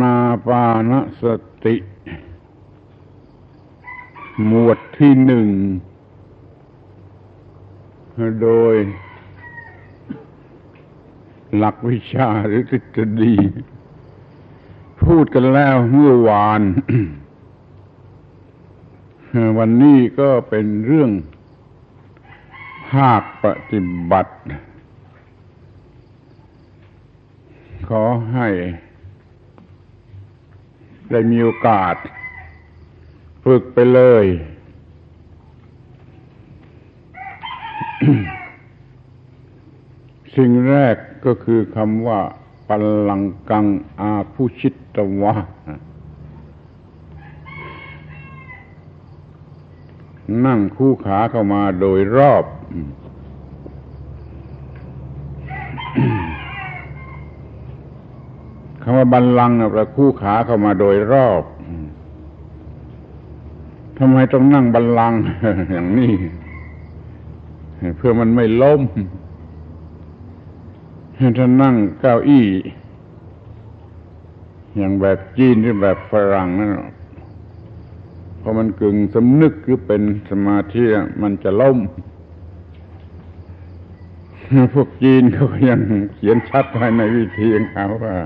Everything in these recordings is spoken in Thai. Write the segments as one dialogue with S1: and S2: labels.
S1: นาปานสติ หมวดที่หนึ่ง โดย หลักวิชาหรือทฤษฎีพูดกันแล้วเมื่อวาน วันนี้ก็เป็นเรื่องภาคปฏิบัติ ขอให้ ได้มีโอกาส ฝึกไปเลย สิ่งแรกก็คือคำว่าปัลลังกังอาผู้ชิตตวะนั่งคู่ขาเข้ามาโดยรอบ คำว่าบันลังนะประคู่ขาเข้ามาโดยรอบทำไมต้องนั่งบันลังอย่างนี้ เพื่อมันไม่ล้มถ้านั่งเก้าอี้ อย่างแบบจีนหรือแบบฝรั่งนั่นพอมันกึ่งสำนึกหรือเป็นสมาธิมันจะล้มพวกจีนเขายังเขียนชัดไว้ในวิธีของเขาว่า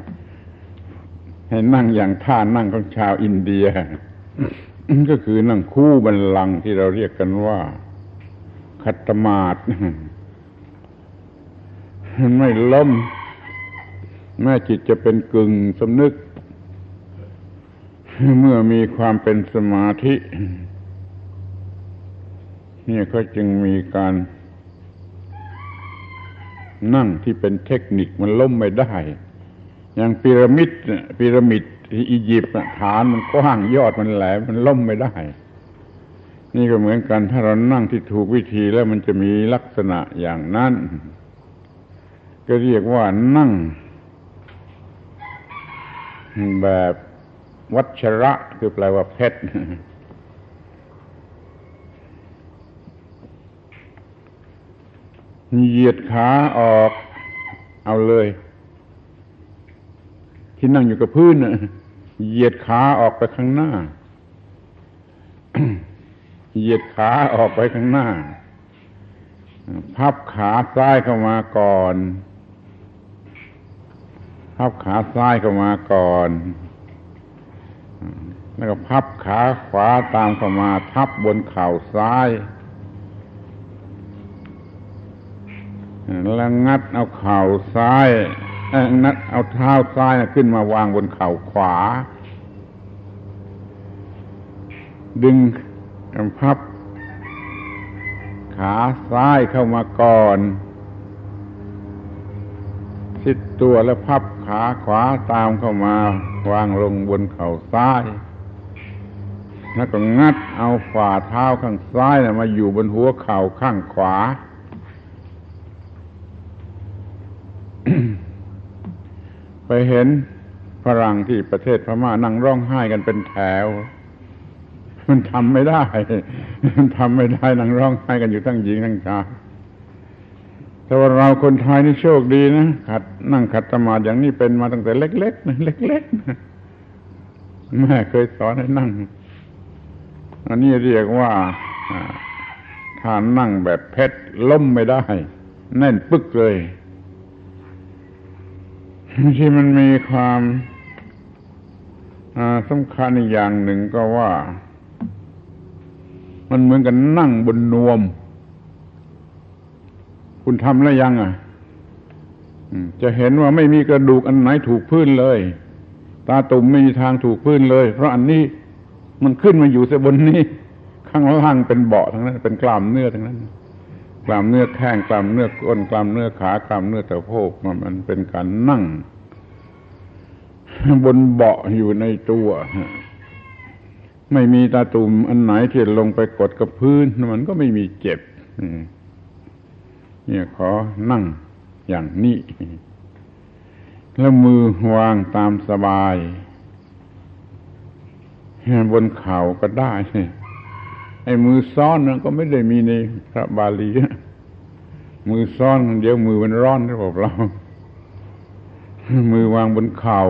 S1: ให้นั่งอย่างท่านั่งของชาวอินเดีย ก็คือนั่งคู่บันลังที่เราเรียกกันว่าคัตมาดมันไม่ล้มแม้จิตจะเป็นกึ่งสำนึก เมื่อมีความเป็นสมาธินี่ก็จึงมีการ นั่งที่เป็นเทคนิคมันล้มไม่ได้ อย่างพีระมิดพีระมิดที่อียิปต์ฐานมันกว้างยอดมันแหลมมันล้มไม่ได้ นี่ก็เหมือนกันถ้าเรานั่งที่ถูกวิธีแล้วมันจะมีลักษณะอย่างนั้น ก็เรียกว่านั่ง แบบวัชระคือแปลว่าเพชรเหยียดขาออกเอาเลย ที่นั่งอยู่กับพื้นเหยียดขาออกไปข้างหน้า เหยียดขาออกไปข้างหน้า พับขาซ้ายเข้ามาก่อน พับขาซ้ายเข้ามาก่อนแล้วก็พับขาขวาตามเข้ามา ทับบนเข่าซ้ายแล้วงัดเอาเข่าซ้าย งัดเอาเท้าซ้ายขึ้นมาวางบนเข่าขวา ดึงพับ ขาซ้ายเข้ามาก่อนชิดตัวแล้วพับขาขวาตามเข้ามา วางลงบนเข่าซ้าย แล้วก็งัดเอาฝ่าเท้าข้างซ้ายนะมาอยู่บนหัวเข่าข้างขวา ไปเห็นฝรั่งที่ประเทศพม่านั่งร้องไห้กันเป็นแถว มันทำไม่ได้ มันทำไม่ได้นั่งร้องไห้กันอยู่ทั้งหญิงทั้งชายแต่ว่าเราคนไทยนี่โชคดีนะขัดนั่งขัดสมาธิอย่างนี้เป็นมาตั้งแต่เล็กๆนะเล็กๆแม่เคยสอนให้นั่ง อันนี้เรียกว่าถ้านั่งแบบเพชรล้มไม่ได้ แน่นปึกเลย ที่มันมีความสำคัญอีกอย่างหนึ่งก็ว่า มันเหมือนกันนั่งบนนวม คุณทำแล้วยังอะจะเห็นว่าไม่มีกระดูกอันไหนถูกพื้นเลย ตาตุ่มไม่มีทางถูกพื้นเลย เพราะอันนี้มันขึ้นมาอยู่เสบนนี้ ข้างล่างเป็นเบาะทั้งนั้น เป็นกล้ามเนื้อทั้งนั้น กล้ามเนื้อแข้งกล้ามเนื้อก้นกล้ามเนื้อขากล้ามเนื้อตะโพกมันเป็นการนั่ง บนเบาะอยู่ในตัว ไม่มีตาตุ่มอันไหนที่ลงไปกดกับพื้น มันก็ไม่มีเจ็บเนี่ยขอนั่งอย่างนี้ แล้วมือวางตามสบาย บนเข่าก็ได้ ไอ้มือซ้อนนั้นก็ไม่ได้มีในพระบาลี มือซ้อนเดี๋ยวมือมันร้อนหรือเปล่าเรา มือวางบนเข่า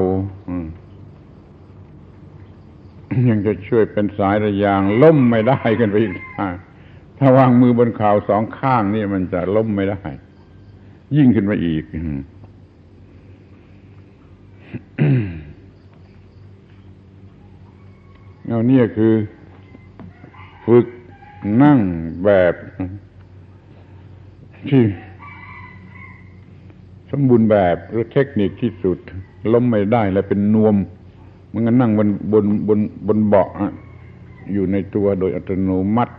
S1: ยังจะช่วยเป็นสายระยาง ล้มไม่ได้กันไปอีกถ้าวางมือบนเข่าสองข้างนี่มันจะล้มไม่ได้ ยิ่งขึ้นไปอีกเอาเนี่ยคือ ฝึกนั่งแบบที่ส มบูรณ์แบบหรือเทคนิคที่สุด ล้มไม่ได้และเป็นนวม มันก็นั่งบนบนบนบนเบาะอยู่ในตัวโดยอัตโนมัติ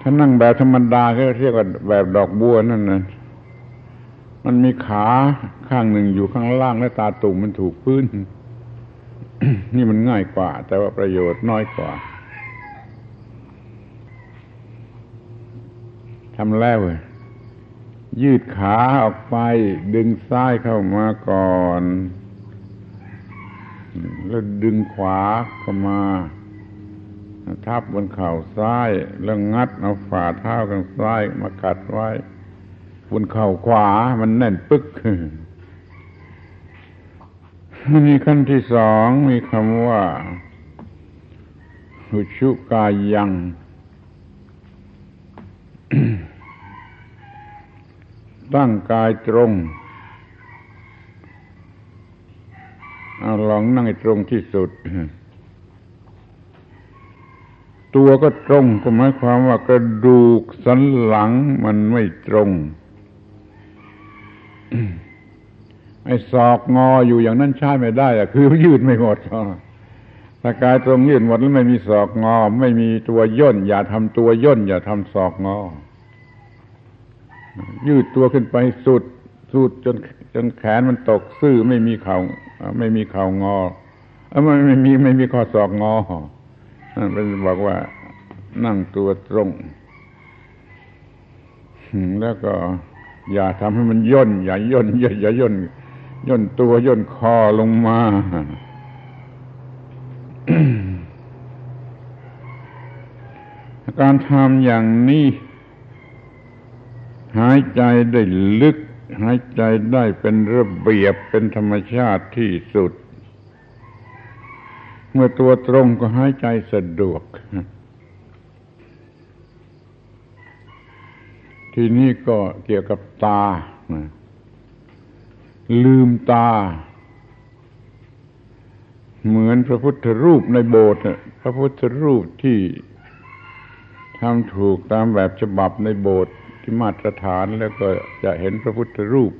S1: ถ้านั่งแบบธรรมดาก็เรียกว่าแบบดอกบัวนั่นนะมันมีขาข้างหนึ่งอยู่ข้างล่างและตาตุ่มมันถูกพื้น นี่มันง่ายกว่า แต่ว่าประโยชน์น้อยกว่าทำแล้วยื ยืดขาออกไป ดึงซ้ายเข้ามาก่อน แล้วดึงขวาเข้ามา ทับบนเข่าซ้าย แล้วงัดเอาฝ่าเท้าข้างซ้ายมากัดไว้ บนเข่าขวามันแน่นปึ๊กมีขั้นที่สองมีคำว่าหุชุกายัง ตั้งกายตรงเอาลองนั่งให้ตรงที่สุด ตัวก็ตรงก็หมายความว่ากระดูกสันหลังมันไม่ตรง ไอ้ศอกงออยู่อย่างนั้นใช้ไม่ได้อะคือยืดไม่หมดถ้ากายตรงยืดหมดแล้วไม่มีศอกงอ ไม่มีตัวย่น อย่าทำตัวย่น อย่าทำศอกงอ ยืดตัวขึ้นไปสุด สุดจนจนแขนมันตกซื่อไม่มีเข่าไม่มีเข่างอเออไม่ไม่มีไม่มีข้อศอกงอเป็นบอกว่านั่งตัวตรงแล้วก็ อย่าทำให้มันย่น อย่าย่นอย่าอย่าย่นย่นตัวย่นคอลงมาการทำอย่างนี้ หายใจได้ลึก หายใจได้เป็นระเบียบเป็นธรรมชาติที่สุด เมื่อตัวตรงก็หายใจสะดวก ทีนี้ก็เกี่ยวกับตา ลืมตา เหมือนพระพุทธรูปในโบสถ์พระพุทธรูปที่ทำถูกตามแบบฉบับในโบสถ์ ที่มาตรฐานแล้วก็จะเห็นพระพุทธรูป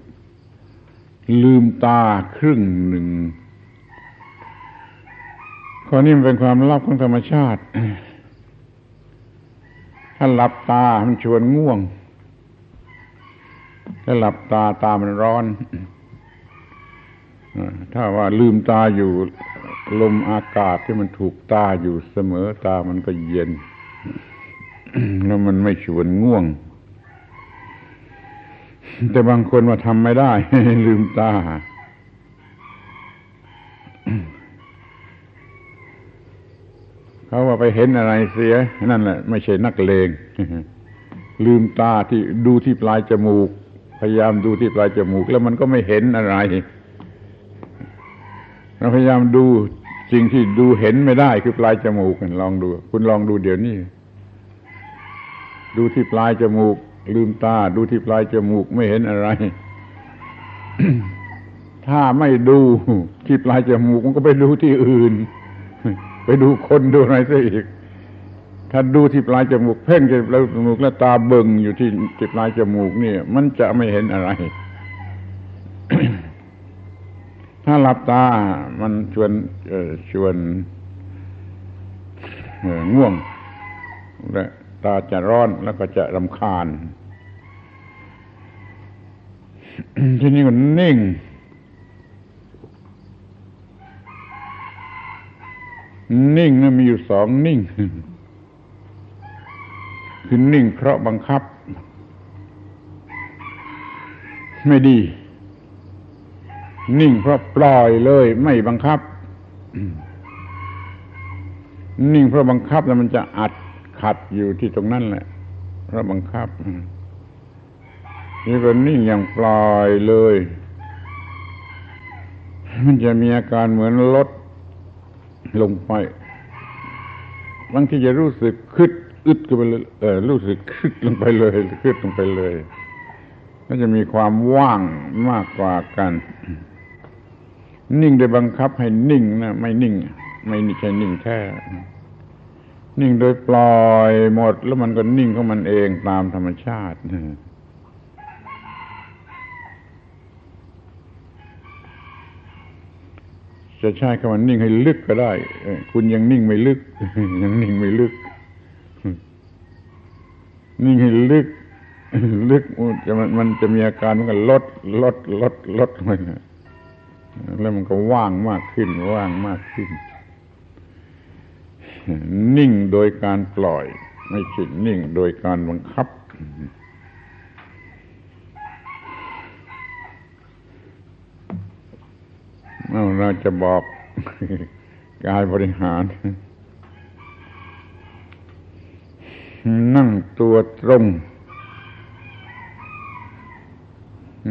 S1: ลืมตาครึ่งหนึ่งข้อนี้มันเป็นความลับของธรรมชาติ ถ้าหลับตามันชวนง่วง ถ้าหลับตาตามันร้อน ถ้าว่าลืมตาอยู่ลมอากาศที่มันถูกตาอยู่เสมอตามันก็เย็น แล้วมันไม่ชวนง่วง แต่บางคนมาทำไม่ได้ ลืมตา เขาว่าไปเห็นอะไรเสีย นั่นแหละ ไม่ใช่นักเลง ลืมตาที่ดูที่ปลายจมูก พยายามดูที่ปลายจมูก แล้วมันก็ไม่เห็นอะไร เราพยายามดูสิ่งที่ดูเห็นไม่ได้คือปลายจมูกลองดู คุณลองดูเดี๋ยวนี้ ดูที่ปลายจมูก ลืมตาดูที่ปลายจมูกไม่เห็นอะไร ถ้าไม่ดูที่ปลายจมูกมันก็ไปดูที่อื่น ไปดูคนดูอะไรซะอีก ถ้าดูที่ปลายจมูกเพ่งที่ปลายจมูกแล้วตาเบิ่งอยู่ที่ที่ปลายจมูกนี่มันจะไม่เห็นอะไร ถ้าหลับตา มันชวนชวนง่วงและ ตาจะร้อนแล้วก็จะรำคาญ ทีนี้ก็นิ่ง นิ่งนะมีอยู่สองนิ่ง คือนิ่งเพราะบังคับ ไม่ดี นิ่งเพราะปล่อยเลย ไม่บังคับนิ่งเพราะบังคับแล้วมันจะอัด ขัดอยู่ที่ตรงนั้นแหละพระบังคับนี่ก็นิ่งอย่างปล่อยเลย มันจะมีอาการเหมือนรถลงไปบางทีจะรู้สึกคึดอึดกันไปเลยเออรู้สึกคึดลงไปเลยคึดลงไปเลยก็จะมีความว่างมากกว่ากัน นิ่งโดยบังคับให้นิ่งนะไม่นิ่ง ไม่ใช่นิ่งแท้ นิ่งโดยปล่อยหมดแล้วมันก็นิ่งของมันเองตามธรรมชาติจะใช้คำว่านิ่งให้ลึกก็ได้ คุณยังนิ่งไม่ลึก ยังนิ่งไม่ลึก นิ่งให้ลึก ลึกจะมันมันจะมีอาการมันก็ลด ลด ลด ลดมันแล้วมันก็ว่างมากขึ้น ว่างมากขึ้น นิ่งโดยการปล่อย ไม่ใช่นิ่งโดยการบังคับ เราจะบอกกายบริหาร นั่งตัวตรง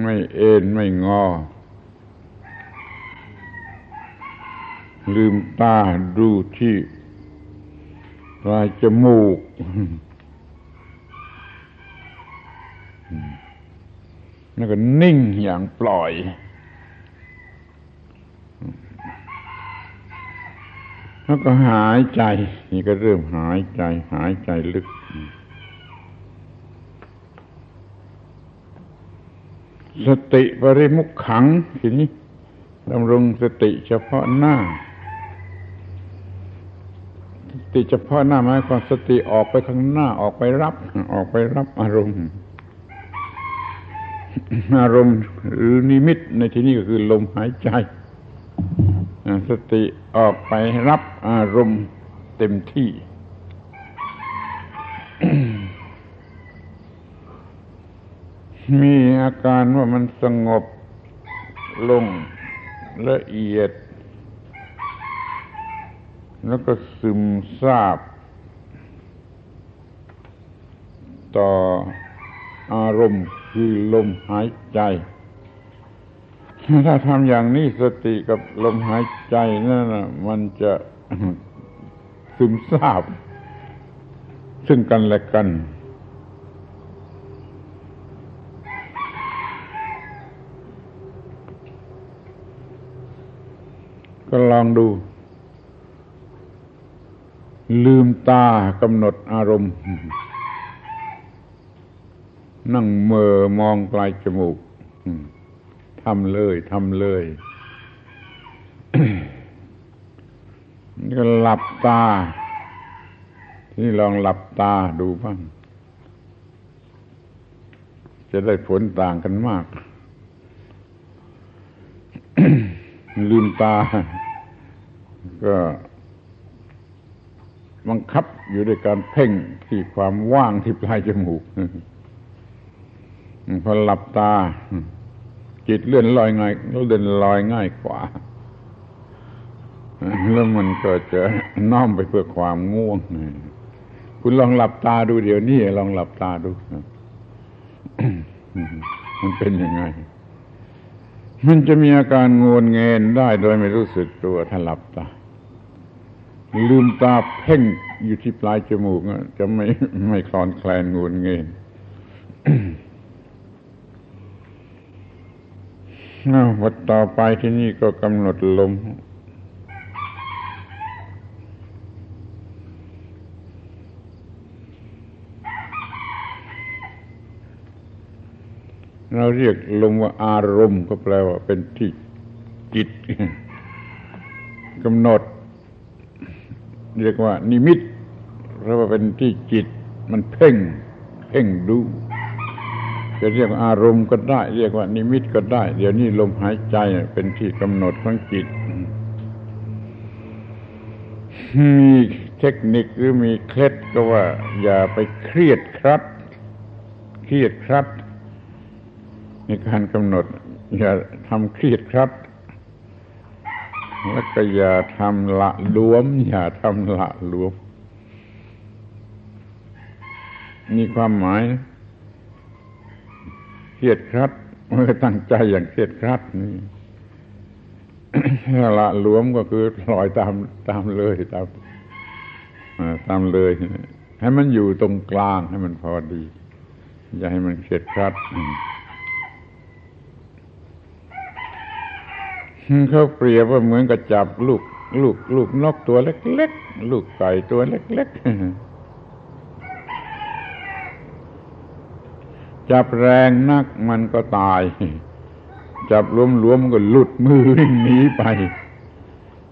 S1: ไม่เอ็นไม่งอลืมตาดูที่ ปลายจมูก แล้วก็นิ่งอย่างปล่อยแล้วก็หายใจ นี่ก็เริ่มหายใจ หายใจลึก สติปริมุขขัง ทีนี้ดำรงสติเฉพาะหน้า ติเฉพาะหน้าหมายความสติออกไปข้างหน้าออกไปรับ ออกไปรับอารมณ์ อารมณ์หรือนิมิตในที่นี้ก็คือลมหายใจสติออกไปรับอารมณ์เต็มที่มีอาการว่ามันสงบลงละเอียด แล้วก็ซึมซาบ ต่ออารมณ์คือลมหายใจ ถ้าทำอย่างนี้สติกับลมหายใจนั่นนะมันจะซึมซาบ ซึ่งกันและกัน ก็ลองดู ลืมตากำหนดอารมณ์ นั่งเมอมองปลายจมูกทำเลยทำเลยนี่ก็หลับตา ที่ลองหลับตาดูบ้าง จะได้ผลต่างกันมาก ลืมตา ก็ บังคับอยู่ด้วยการเพ่งที่ความว่างที่ปลายจมูกพอหลับตา จิตเลื่อนลอยง่ายเดินลอยง่ายกว่าแล้วมันก็จะน้อมไปเพื่อความง่วงคุณลองหลับตาดูเดี๋ยวนี้ลองหลับตาดูมันเป็นยังไง มันจะมีอาการงวนเงินได้โดยไม่รู้สึกตัวถ้าหลับตา ลืมตาเพ่งอยู่ที่ปลายจมูกจะไม่ไม่คลอนแคลนงวนเงินวัดต่อไปที่นี่ก็กำหนดลม เราเรียกลมว่าอารมณ์ก็แปลว่าเป็นที่จิตกำหนด เรียกว่า นิมิตเพราะว่าเป็นที่จิตมันเพ่ง เพ่งดู จะเรียกอารมณ์ก็ได้ เรียกว่า นิมิตก็ได้ เดี๋ยวนี้ลมหายใจเป็นที่กำหนดของจิตมีเทคนิคหรือมีเคล็ดก็ว่า อย่าไปเครียดครัดเครียดครัดในการกำหนด อย่าทำเครียดครัด แล้วก็อย่าทำละล้วม อย่าทำละล้วม มีความหมายเครียดครัดเมื่อตั้งใจอย่างเครียดครัดนี่ละหลวมก็คือลอยตามตามเลยตามตามเลย ให้มันอยู่ตรงกลางให้มันพอดี อย่าให้มันเข็ดครัด เขาเปรียบว่าเหมือนกับจับลูก ลูก ลูกนกตัวเล็กๆลูกไก่ตัวเล็กๆจับแรงนักมันก็ตาย จับรวมๆมันก็หลุดมือวิ่งหนีไป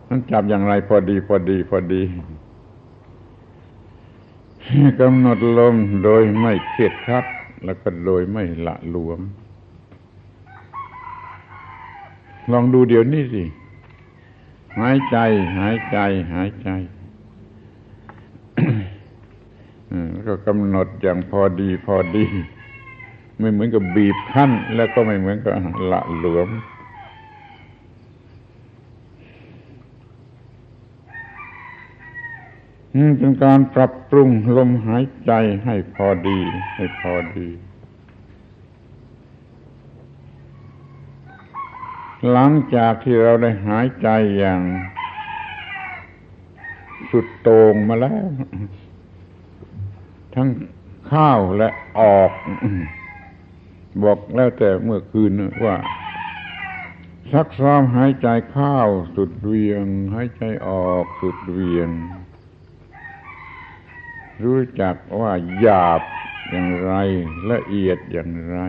S1: มันจับอย่างไรพอดีพอดีพอดีกำหนดลมโดยไม่เครียดคัดแล้วก็โดยไม่ละหลวม ลองดูเดี๋ยวนี้สิหายใจ หายใจ หายใจก็กำหนดอย่างพอดีพอดี ไม่เหมือนกับบีบคั้น แล้วก็ไม่เหมือนกับละหลวม เป็นการปรับปรุงลมหายใจให้พอดี ให้พอดี หลังจากที่เราได้หายใจอย่างสุดโต่งมาแล้ว ทั้งข้าวและออก บอกแล้วแต่เมื่อคืนว่าซักซ้อมหายใจเข้าสุดเวียง หายใจออกสุดเวียง รู้จักว่าหยาบอย่างไรละเอียดอย่างไร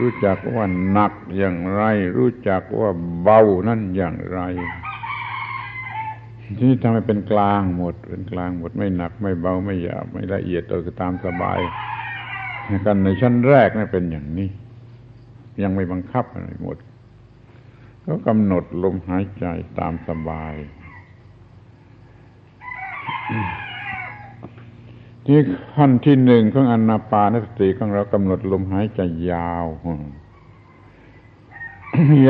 S1: รู้จักว่าหนักอย่างไร รู้จักว่าเบานั่นอย่างไร ที่ทำให้เป็นกลางหมด เป็นกลางหมดไม่หนักไม่เบาไม่หยาบไม่ละเอียดเออตามสบาย กันในชั้นแรกนี่เป็นอย่างนี้ ยังไม่บังคับอะไรหมด ก็กำหนดลมหายใจตามสบาย ที่ขั้นที่หนึ่งของอนาปานสติของเรากำหนดลมหายใจยาว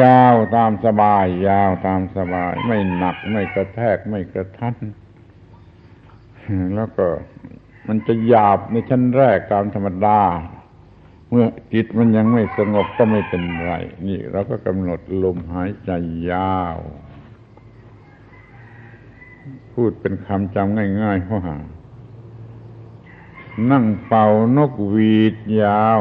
S1: ยาวตามสบาย ยาวตามสบาย ไม่หนักไม่กระแทกไม่กระทันแล้วก็มันจะหยาบในชั้นแรกตามธรรมดา เมื่อจิตมันยังไม่สงบก็ไม่เป็นไร นี่เราก็กำหนดลมหายใจยาว พูดเป็นคำจำง่ายๆเพราะหา นั่งเป่านกหวีดยาว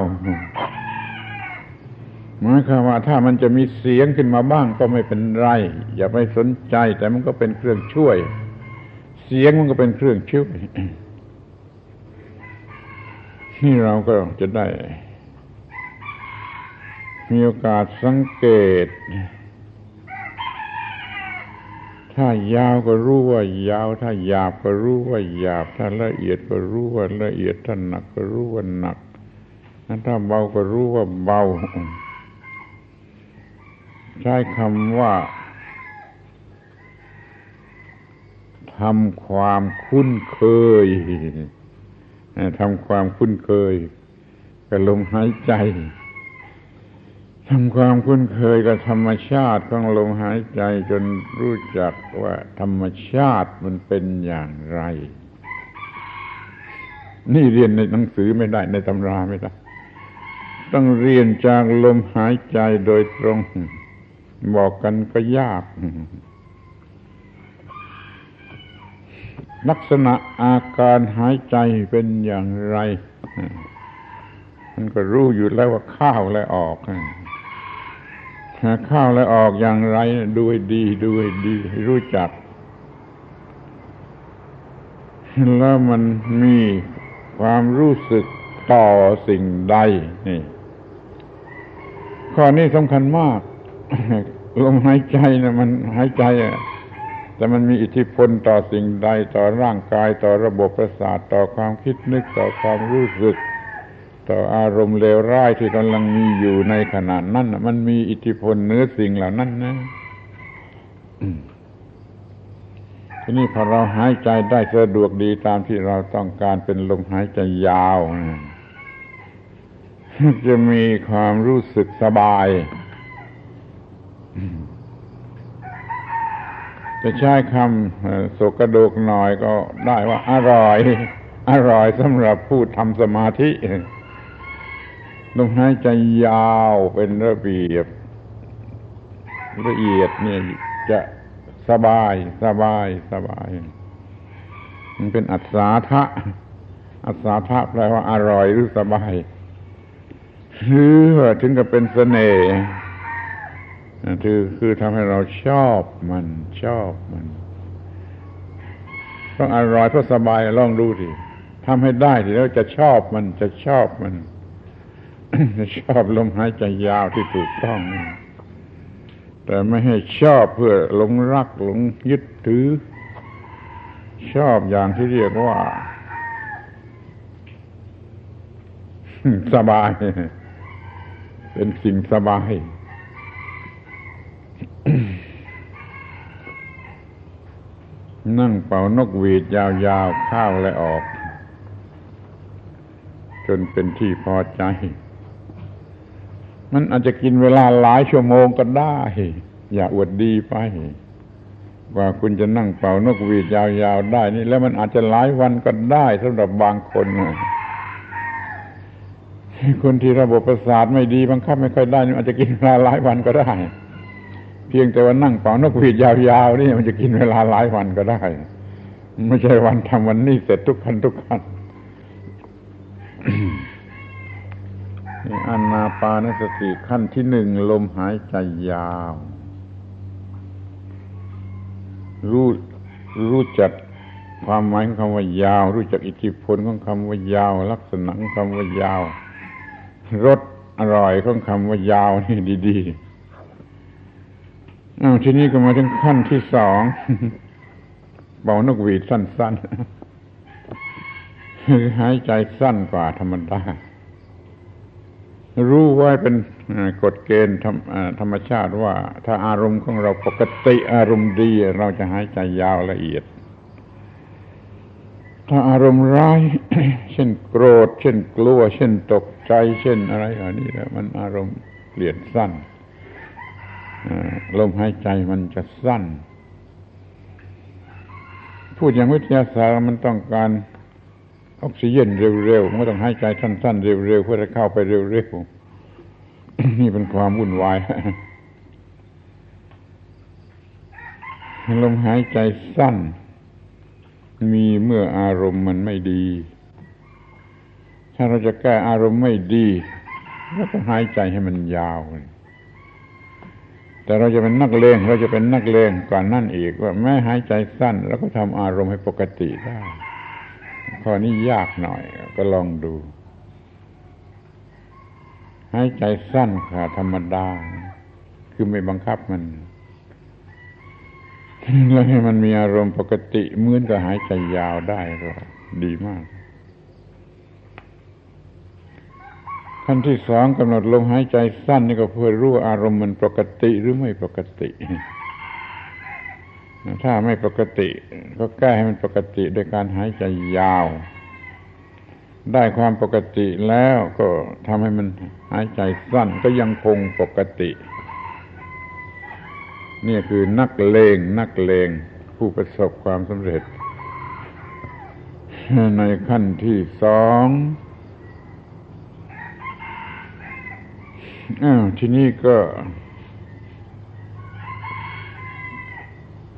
S1: หมายความว่าถ้ามันจะมีเสียงขึ้นมาบ้างก็ไม่เป็นไร อย่าไปสนใจ แต่มันก็เป็นเครื่องช่วย เสียงมันก็เป็นเครื่องช่วยนี่เราก็จะได้ มีโอกาสสังเกต ถ้ายาวก็รู้ว่ายาว ถ้าหยาบก็รู้ว่าหยาบ ถ้าละเอียดก็รู้ว่าละเอียด ถ้าหนักก็รู้ว่าหนัก ถ้าเบาก็รู้ว่าเบา ใช้คำว่าทำความคุ้นเคยทำความคุ้นเคยกับลมหายใจ ทำความคุ้นเคยกับธรรมชาติของลมหายใจจนรู้จักว่าธรรมชาติมันเป็นอย่างไร นี่เรียนในหนังสือไม่ได้ในตำราไม่ได้ ต้องเรียนจากลมหายใจโดยตรง บอกกันก็ยาก ลักษณะอาการหายใจเป็นอย่างไร มันก็รู้อยู่แล้วว่าเข้าและออก เข้าและออกอย่างไรดูให้ดีดูให้ดี รู้จัก แล้วมันมีความรู้สึกต่อสิ่งใดนี่ข้อนี้สำคัญมาก ลมหายใจนะมันหายใจอะแต่มันมีอิทธิพลต่อสิ่งใด ต่อร่างกายต่อระบบประสาทต่อความคิดนึกต่อความรู้สึก ต่ออารมณ์เลวร้ายที่กำลังมีอยู่ในขณะนั้นมันมีอิทธิพลเนื้อสิ่งเหล่านั้นนะทีนี้พอเราหายใจได้สะดวกดีตามที่เราต้องการเป็นลมหายใจยาวจะมีความรู้สึกสบายจะใช้คำโสกระโดกหน่อยก็ได้ว่าอร่อย อร่อยสำหรับผู้ทำสมาธิ ลมหายใจยาวเป็นระเบียบ ละเอียดเนี่ยจะสบายสบายสบาย มันเป็นอัศาทะอัศาทะแปลว่าอร่อยหรือสบายหรือถึงกับเป็นเสน่ห์คือคือทำให้เราชอบมันชอบมันต้องอร่อยเพราะสบายลองดูสิทำให้ได้ทีแล้วจะชอบมันจะชอบมัน ชอบลมหายใจยาวที่ถูกต้อง แต่ไม่ให้ชอบเพื่อหลงรักหลงยึดถือ ชอบอย่างที่เรียกว่า สบาย เป็นสิ่งสบายนั่งเป่านกหวีดยาวๆ ข้าวและออก จนเป็นที่พอใจ มันอาจจะกินเวลาหลายชั่วโมงก็ได้ อย่าอวดดีไปว่าคุณจะนั่งเป่านกหวีดยาวๆได้นี่ แล้วมันอาจจะหลายวันก็ได้สำหรับบางคนคนที่ระบบประสาทไม่ดีบังคับไม่ค่อยได้นี่อาจจะกินเวลาหลายวันก็ได้ เพียงแต่ว่านั่งเป่านกหวีดยาวๆนี่มันจะกินเวลาหลายวันก็ได้ ไม่ใช่วันทำวันนี้เสร็จทุกคันทุกคัน อันาปานสติขั้นที่หนึ่งลมหายใจยาว รู้รู้จักความหมายของคำว่ายาว รู้จักอิทธิพลของคำว่ายาว ลักษณะของคำว่ายาวรสอร่อยของคำว่ายาวนี่ดีๆอ้าวทีนี้ก็มาถึงขั้นที่สองเบานกหวีดสั้นๆคือหายใจสั้นกว่าธรรมดา รู้ไว้เป็นกฎเกณฑ์ธรรมชาติว่า ถ้าอารมณ์ของเราปกติอารมณ์ดี เราจะหายใจยาวละเอียด ถ้าอารมณ์ร้าย เช่นโกรธ เช่นกลัว เช่นตกใจ เช่นอะไรอย่างนี้แล้วมันอารมณ์เปลี่ยนสั้นลมหายใจมันจะสั้น พูดอย่างวิทยาศาสตร์มันต้องการ ออกซิเจนเร็วๆไม่ต้องหายใจสั้นๆเร็วๆเพื่อจะเข้าไปเร็วๆนี่เป็นความวุ่นวายลมหายใจสั้น มีเมื่ออารมณ์มันไม่ดี ถ้าเราจะแก้อารมณ์ไม่ดีก็ต้องหายใจให้มันยาว แต่เราจะเป็นนักเลงเราจะเป็นนักเลงก่อนนั่นอีกว่าแม้หายใจสั้น แล้วก็ทำอารมณ์ให้ปกติได้ ข้อนี้ยากหน่อย ก็ลองดูหายใจสั้นค่ะธรรมดา คือไม่บังคับมัน แล้วให้มันมีอารมณ์ปกติเหมือนกับหายใจยาวได้ก็ดีมาก ขั้นที่สองกำหนดลมหายใจสั้นนี่ก็เพื่อรู้อารมณ์มันปกติหรือไม่ปกติ ถ้าไม่ปกติ ก็แก้ให้มันปกติโดยการหายใจยาว ได้ความปกติแล้วก็ทำให้มันหายใจสั้นก็ยังคงปกติ นี่คือนักเลงนักเลงผู้ประสบความสำเร็จ ในขั้นที่สองอ้าวทีนี้ก็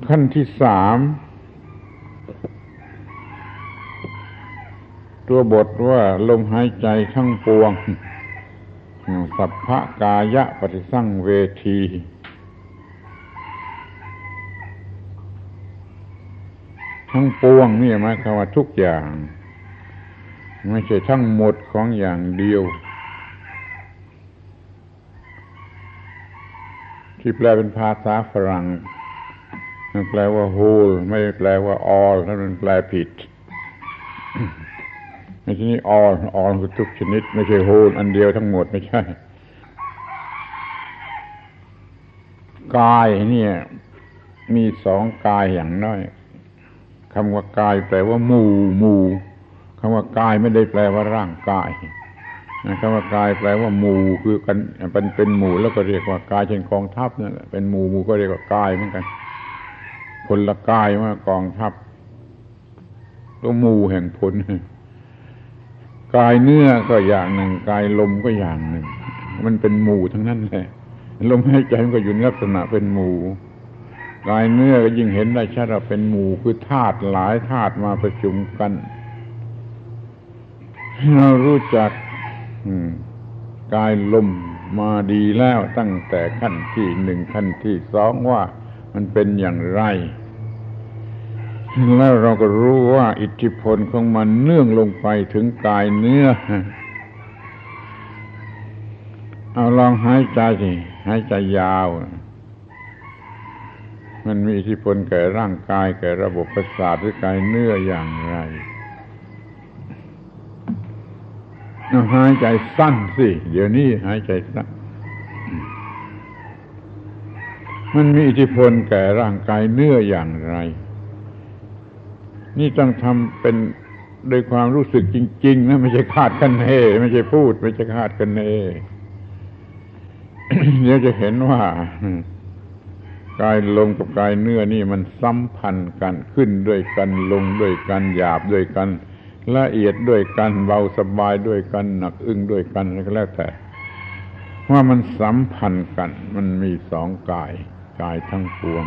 S1: ขั้นที่สามตัวบทว่าลมหายใจทั้งปวง สัพพะกายะปฏิสั่งเวที ทั้งปวงนี่หมายความว่าทุกอย่าง ไม่ใช่ทั้งหมดของอย่างเดียว ที่แปลเป็นภาษาฝรั่ง มันแปลว่า whole ไม่แปลว่า all นั่นมันแปลผิดในที่นี้ all all คือทุกชนิด ไม่ใช่ whole อันเดียวทั้งหมดไม่ใช่กายเนี่ย มีสองกายอย่างน้อยคำว่ากายแปลว่าหมู่หมู่คำว่ากายไม่ได้แปลว่าร่างกายคำว่ากายแปลว่าหมู่คือกันเป็นเป็นหมู่แล้วก็เรียกว่ากายเช่นกองทัพนั่นแหละเป็นหมู่หมู่ก็เรียกว่ากายเหมือนกัน พลละกายว่ากองทัพตัวมูแห่งพลกายเนื้อก็อย่างหนึ่ง กายลมก็อย่างหนึ่ง มันเป็นหมู่ทั้งนั้นแหละลมหายใจมันก็อยู่ในลักษณะเป็นหมู่กายเนื้อก็ยิ่งเห็นได้ชัดว่าเป็นหมู่คือธาตุหลายธาตุมาประชุมกันเรารู้จักกายลมมาดีแล้วตั้งแต่ขั้นที่หนึ่งขั้นที่สองว่า มันเป็นอย่างไร แล้วเราก็รู้ว่าอิทธิพลของมันเนื่องลงไปถึงกายเนื้อ เอาลองหายใจสิหายใจยาว มันมีอิทธิพลแก่ร่างกายแก่ระบบประสาทหรือกายเนื้ออย่างไรหายใจสั้นสิ เดี๋ยวนี้หายใจสั้น มันมีอิทธิพลแก่ร่างกายเนื้ออย่างไร นี่ต้องทำเป็นโดยความรู้สึกจริง ๆ นะไม่ใช่คาดคะเนไม่ใช่พูด ไม่ใช่คาดคะเนเดี๋ยวจะเห็นว่ากายลมกับกายเนื้อนี่มันสัมพันธ์กันขึ้นด้วยกันลงด้วยกันหยาบด้วยกัน ละเอียดด้วยกันเบาสบายด้วยกัน หนักอึ้งด้วยกันอะไรก็แล้วแต่ว่ามันสัมพันธ์กัน มันมีสองกาย กายทั้งปวง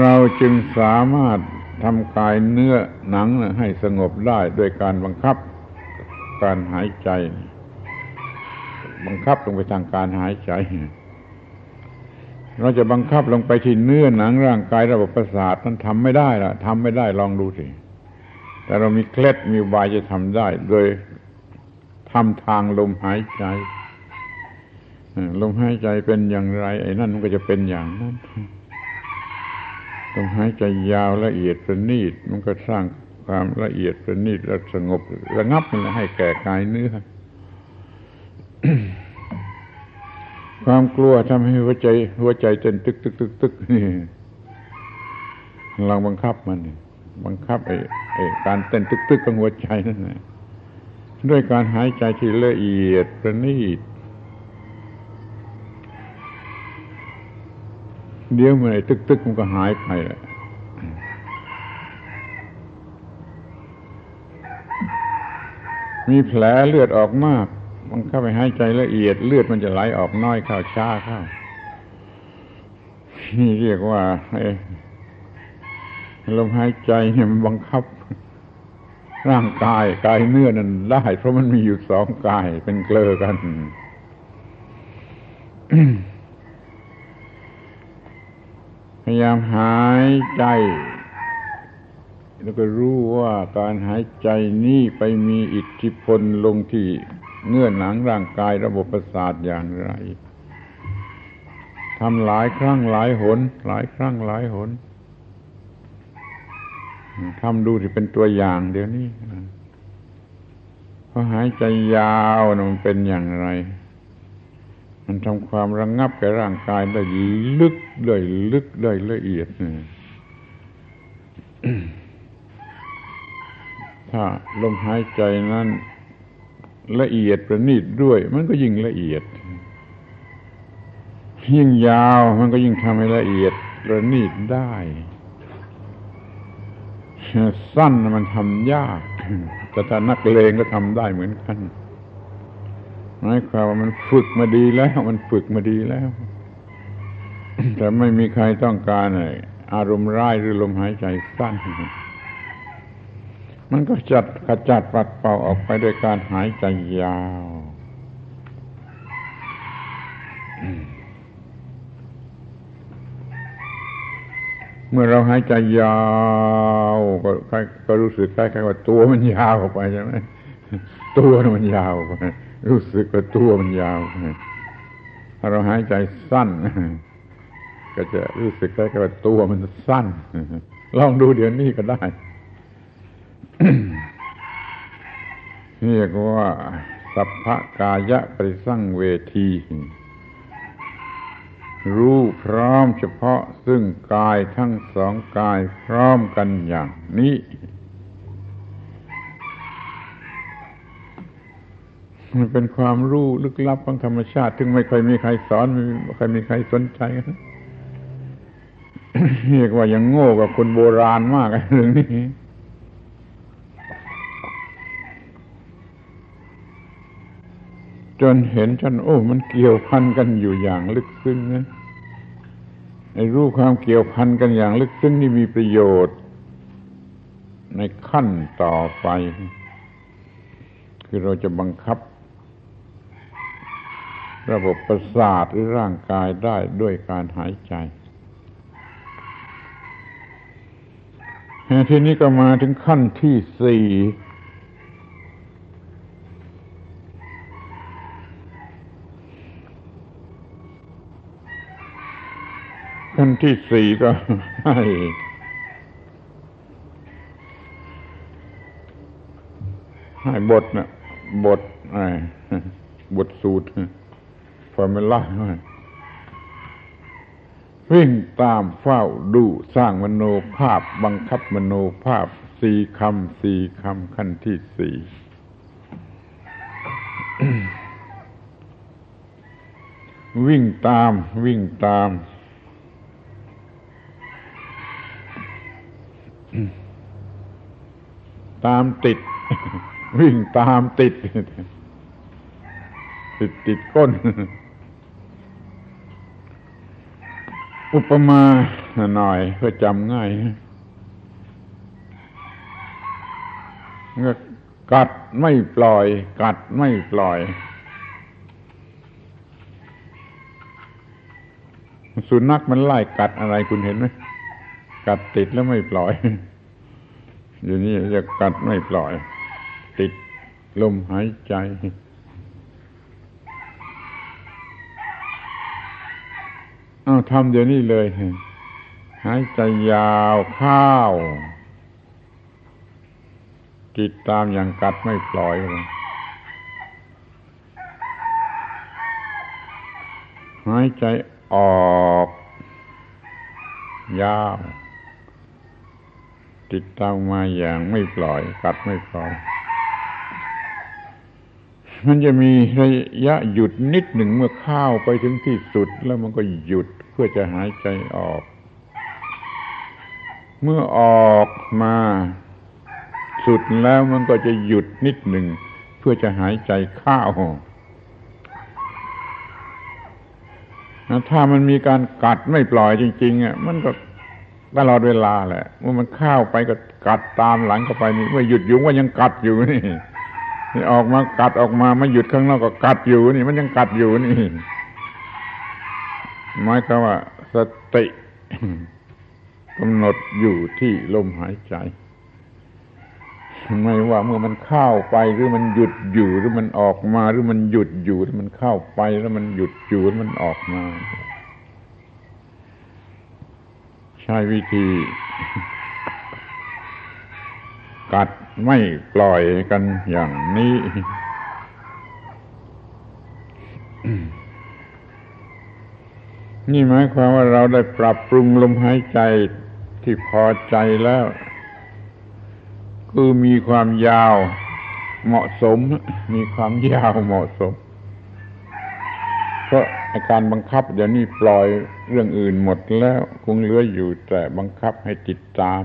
S1: เราจึงสามารถทำกายเนื้อหนังให้สงบได้ด้วยการบังคับการหายใจ บังคับลงไปทางการหายใจ เราจะบังคับลงไปที่เนื้อหนังร่างกายระบบประสาทนั้นทำไม่ได้ละทำไม่ได้ลองดูสิแต่เรามีเคล็ดมีวายจะทำได้ โดยทำทางลมหายใจ ลมหายใจเป็นอย่างไร ไอ้นั่นมันก็จะเป็นอย่างนั้นลมหายใจยาวละเอียดประณีตมันก็สร้างความละเอียดประณีตและสงบระงับมันให้แก่กายเนื้อความกลัวทำให้หัวใจหัวใจเต้นตึกตึกตึกตึกนี่ลองบังคับมันบังคับไอ้ไอ้การเต้นตึกตึกของหัวใจนั่นแหละด้วยการหายใจที่ละเอียดประณีต เดี๋ยวเมื่อไหร่ตึกๆมันก็หายไปแหละมีแผลเลือดออกมาก มันเข้าไปหายใจละเอียด เลือดมันจะไหลออกน้อยเข้าช้าเข้านี่เรียกว่าลมหายใจเนี่ยมันบังคับ ร่างกายกายเนื้อนั้นได้เพราะมันมีอยู่สองกายเป็นเกลอกัน พยายามหายใจ แล้วก็รู้ว่าการหายใจนี้ไปมีอิทธิพลลงที่เงื่อนหนังร่างกายระบบประสาทอย่างไรทำหลายครั้งหลายหน หลายครั้งหลายหนทำดูที่เป็นตัวอย่างเดี๋ยวนี้พอหายใจยาวมันเป็นอย่างไร มันทำความระงงับแก่ร่างกายได้ลึกได้ลึกได้ละเอียดถ้าลมหายใจนั้น ละเอียดประณีตด้วย มันก็ยิ่งละเอียด ยิ่งยาวมันก็ยิ่งทำให้ละเอียดประณีตได้สั้นมันทำยาก แต่ถ้านักเลงก็ทำได้เหมือนกัน หมายความว่ามันฝึกมาดีแล้ว มันฝึกมาดีแล้ว แต่ไม่มีใครต้องการอารมณ์ร้ายหรือลมหายใจสั้น มันก็จัดขจัดปัดเป่าออกไปด้วยการหายใจยาวเมื่อเราหายใจยาวก็ก็รู้สึกคล้ายๆว่าตัวมันยาวออกไปใช่ไหมตัวมันยาวไป รู้สึกว่าตัวมันยาวถ้าเราหายใจสั้น ก็จะรู้สึกได้ว่าตัวมันสั้น ลองดูเดี๋ยวนี้ก็ได้เรียกว่า สัพพกายะปริสั่งเวที รู้พร้อมเฉพาะซึ่งกายทั้งสองกายพร้อมกันอย่างนี้ มันเป็นความรู้ลึกลับของธรรมชาติถึงไม่เคยมีใครสอนไม่เคยมีใครสนใจเรียกว่ายังโง่กับคนโบราณมากเรื่องนี้จนเห็นจนโอ้ มันเกี่ยวพันกันอยู่อย่างลึกซึ้งนะไอ้รู้ความเกี่ยวพันกันอย่างลึกซึ้งนี่มีประโยชน์ ในขั้นต่อไป คือเราจะบังคับ ระบบประสาทหรือร่างกายได้ด้วยการหายใจทีนี้ก็มาถึงขั้นที่สี่ขั้นที่สี่ก็ให้ให้บทนะบทอะไรบทสูตร ฟอร์มูล่าวิ่งตามเฝ้าดูสร้างมโนภาพ บังคับมโนภาพสี่คำสี่คำขั้นที่สี่วิ่งตาม วิ่งตาม ตามติด วิ่งตามติด ติดติดก้น อุปมาหน่อยเพื่อจำง่ายกัดไม่ปล่อย กัดไม่ปล่อย สุนัขมันไล่กัดอะไรคุณเห็นไหมกัดติดแล้วไม่ปล่อย อยู่นี่จะกัดไม่ปล่อย ติดลมหายใจ อาทำเดี๋ยวนี้เลยหายใจยาวข้าวติดตามอย่างกัดไม่ปล่อยเลยหายใจออกยาวติดตามมาอย่างไม่ปล่อย กัดไม่ปล่อย มันจะมีระยะหยุดนิดหนึ่งเมื่อข้าวไปถึงที่สุด แล้วมันก็หยุดเพื่อจะหายใจออก เมื่อออกมา สุดแล้วมันก็จะหยุดนิดหนึ่ง เพื่อจะหายใจเข้าถ้ามันมีการกัดไม่ปล่อยจริงๆอะมันก็ตลอดเวลาแหละเมื่อมันเข้าไปก็กัดตามหลังเข้าไปนี่เมื่อหยุดยู่ว่ายังกัดอยู่นี่ นี่ออกมากัดออกมาไม่หยุดข้างนอกก็กัดอยู่นี่ มันยังกัดอยู่นี่หมายความว่า สติกำหนดอยู่ที่ลมหายใจ ไม่ว่าเมื่อมันเข้าไปหรือมันหยุดอยู่หรือมันออกมาหรือมันหยุดอยู่หรือมันเข้าไปแล้วมันหยุดอยู่แล้วมันออกมา ใช้วิธี กัดไม่ปล่อยกันอย่างนี้ นี่หมายความว่าเราได้ปรับปรุงลมหายใจที่พอใจแล้ว คือมีความยาวเหมาะสม มีความยาวเหมาะสม เพราะอาการบังคับเดี๋ยวนี้ปล่อยเรื่องอื่นหมดแล้ว คงเหลืออยู่แต่บังคับให้ติดตาม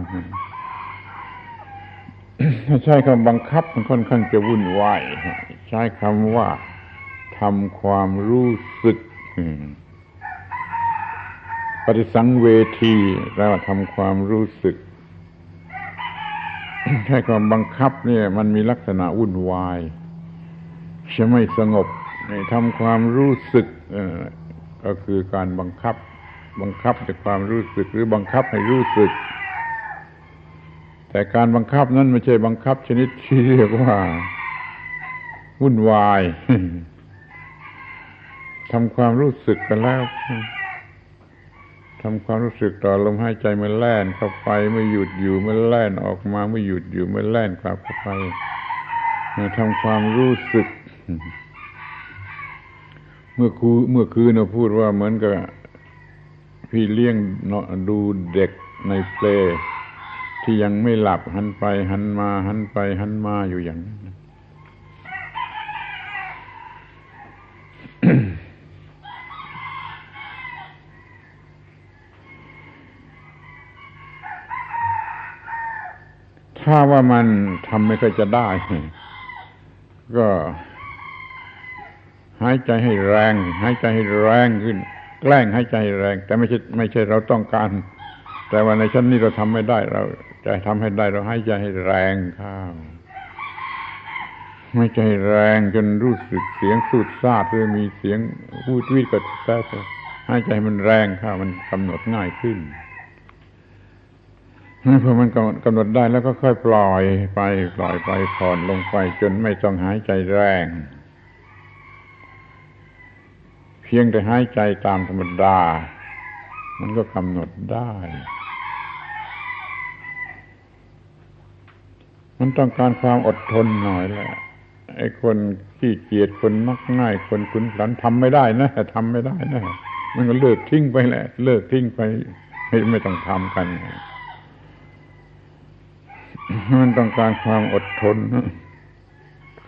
S1: ใช้คำบังคับมันค่อนข้างจะวุ่นวายใช้คำว่าทำความรู้สึกปฏิสังเวทีแล้วทำความรู้สึกใช้ความบังคับเนี่ย มันมีลักษณะวุ่นวายจะไม่สงบทำความรู้สึกก็คือการบังคับ บังคับจากความรู้สึกหรือบังคับให้รู้สึก แต่การบังคับนั้นไม่ใช่บังคับชนิดที่เรียกว่า วุ่นวายทำความรู้สึกกันแล้วทำความรู้สึกต่อลมหายใจมื่อแล่นเข้าไปเมื่อหยุดอยู่มื่อแล่นออกมาเมื่อหยุดอยู่มื่อแล่นกลับเข้าไปทำความรู้สึก เมื่อคูเมื่อคืนเราพูดว่าเหมือนกับพี่เลี้ยงดูเด็กในเปล ที่ยังไม่หลับหันไปหันมาหันไปหันมาอยู่อย่างนั้นถ้าว่ามันทำไม่ค่อยจะได้ ก็หายใจให้แรง หายใจให้แรงขึ้น แกล้งหายใจแรง แต่ไม่ใช่ไม่ใช่เราต้องการ แต่ว่าในชั้นนี้เราทำไม่ได้เราจะทำให้ได้เราใหายใจให้แรงข้าวไม่ใจแรงจนรู้สึกเสียงสูดซาดหรือมีเสียงพูดวิดก็แท้ใหายใจมันแรงข้ามันกำหนดง่ายขึ้นพอมันกำหนดได้แล้วก็ค่อยปล่อยไปปล่อยไปผ่อนลงไปจนไม่ต้องหายใจแรง เพียงแต่หายใจตามธรรมดา มันก็กำหนดได้ มันต้องการความอดทนหน่อยแหละไอ้คนขี้เกียจคนมักง่าย คนขุนขันทำไม่ได้นะทำไม่ได้นะมันก็เลิกทิ้งไปแหละ เลิกทิ้งไปไม่ไม่ต้องทำกันมันต้องการความอดทน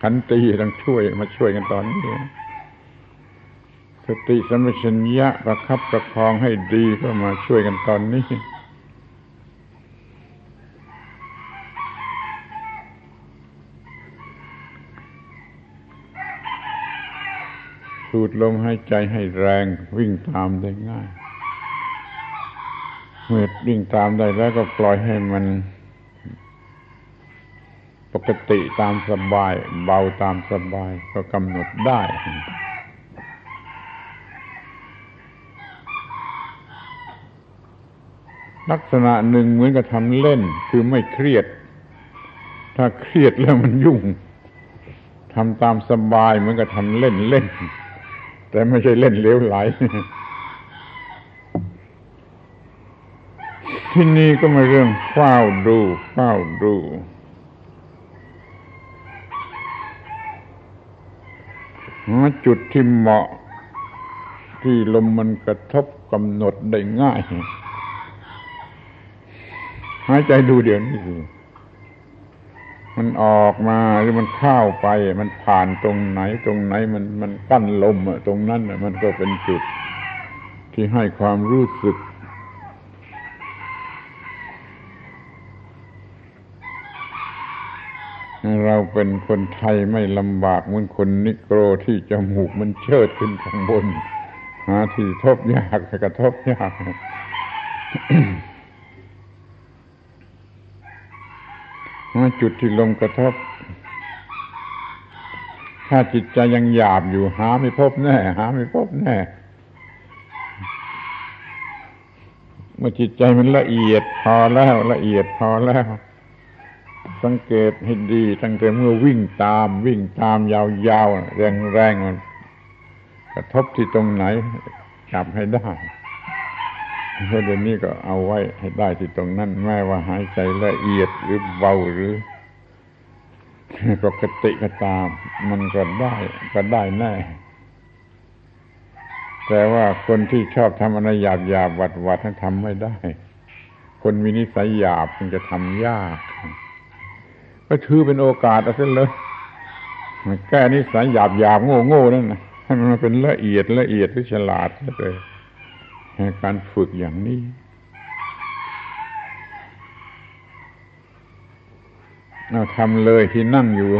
S1: ขันตีต้องช่วยมาช่วยกันตอนนี้สติสมัชัญญะประคับประคองให้ดีก็มาช่วยกันตอนนี้ สูดลมหายใจให้แรงวิ่งตามได้ง่ายเมื่อวิ่งตามได้แล้วก็ปล่อยให้มัน ปกติตามสบาย เบาตามสบายก็กำหนดได้ลักษณะหนึ่งเหมือนกับทำเล่น คือไม่เครียด ถ้าเครียดแล้วมันยุ่งทำตามสบายเหมือนกับทำเล่นเล่น แต่ไม่ใช่เล่นเลี้ยวไหล ที่นี่ก็มาเรื่องเฝ้าดูเฝ้าดูหาจุดที่เหมาะ ที่ลมมันกระทบกำหนดได้ง่าย หายใจดูเดี๋ยวนี้ มันออกมาหรือมันเข้าไป มันผ่านตรงไหน ตรงไหนมันมันกั้นลมอะตรงนั้นอะมันก็เป็นจุดที่ให้ความรู้สึก เราเป็นคนไทยไม่ลำบากเหมือนคนนิโกรที่จมูกมันเชิดขึ้นข้างบนหาที่ทบยากกระทบยากมา จุดที่ลมกระทบ ถ้าจิตใจยังหยาบอยู่หาไม่พบแน่ หาไม่พบแน่ เมื่อจิตใจมันละเอียดพอแล้วละเอียดพอแล้ว สังเกตให้ดีตั้งแต่เมื่อวิ่งตาม วิ่งตามยาวๆแรงๆมันกระทบที่ตรงไหนจับให้ได้ เพราะเดี๋ยวนี้ก็เอาไว้ให้ได้ที่ตรงนั้นแม้ว่าหายใจละเอียดหรือเบาหรือปกติก็ตาม มันก็ได้ก็ได้แน่แต่ว่าคนที่ชอบทำอะไรหยาบหยาบวัดวัดทั้งทำไม่ได้ คนมีนิสัยหยาบมันจะทำยากก็ถือเป็นโอกาสเอาเส้นเลยแก้นิสัยหยาบหยาบโง่โง่นั่นนะให้มันเป็นละเอียดละเอียดหรือฉลาดเลย การฝึกอย่างนี้เราทำเลยที่นั่งอยู่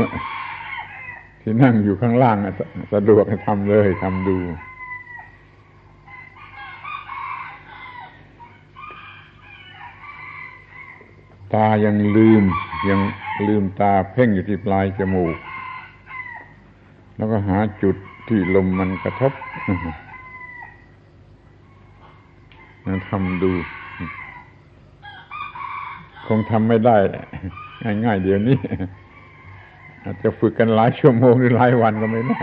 S1: ที่นั่งอยู่ข้างล่างสะดวกทำเลยทำดูตายังลืมยังลืมตาเพ่งอยู่ที่ปลายจมูก แล้วก็หาจุดที่ลมมันกระทบ ทำดู คงทำไม่ได้ง่ายๆเดี๋ยวนี้อาจจะฝึกกันหลายชั่วโมงหรือหลายวันก็ไม่ได้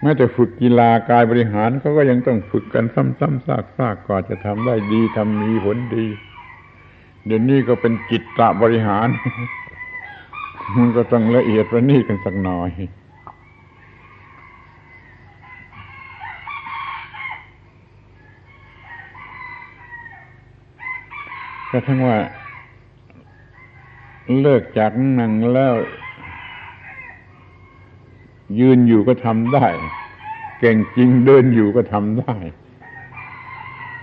S1: แม้แต่ฝึกกีฬากายบริหารเขาก็ยังต้องฝึกกันซ้ำๆซากๆก่อนจะทำได้ดีทำมีผลดี เดี๋ยวนี้ก็เป็นจิตตะบริหาร มันก็ต้องละเอียดประณีตกันสักหน่อย กระทั้งว่า เลิกจากนั่งแล้ว ยืนอยู่ก็ทำได้ เก่งจริงเดินอยู่ก็ทำได้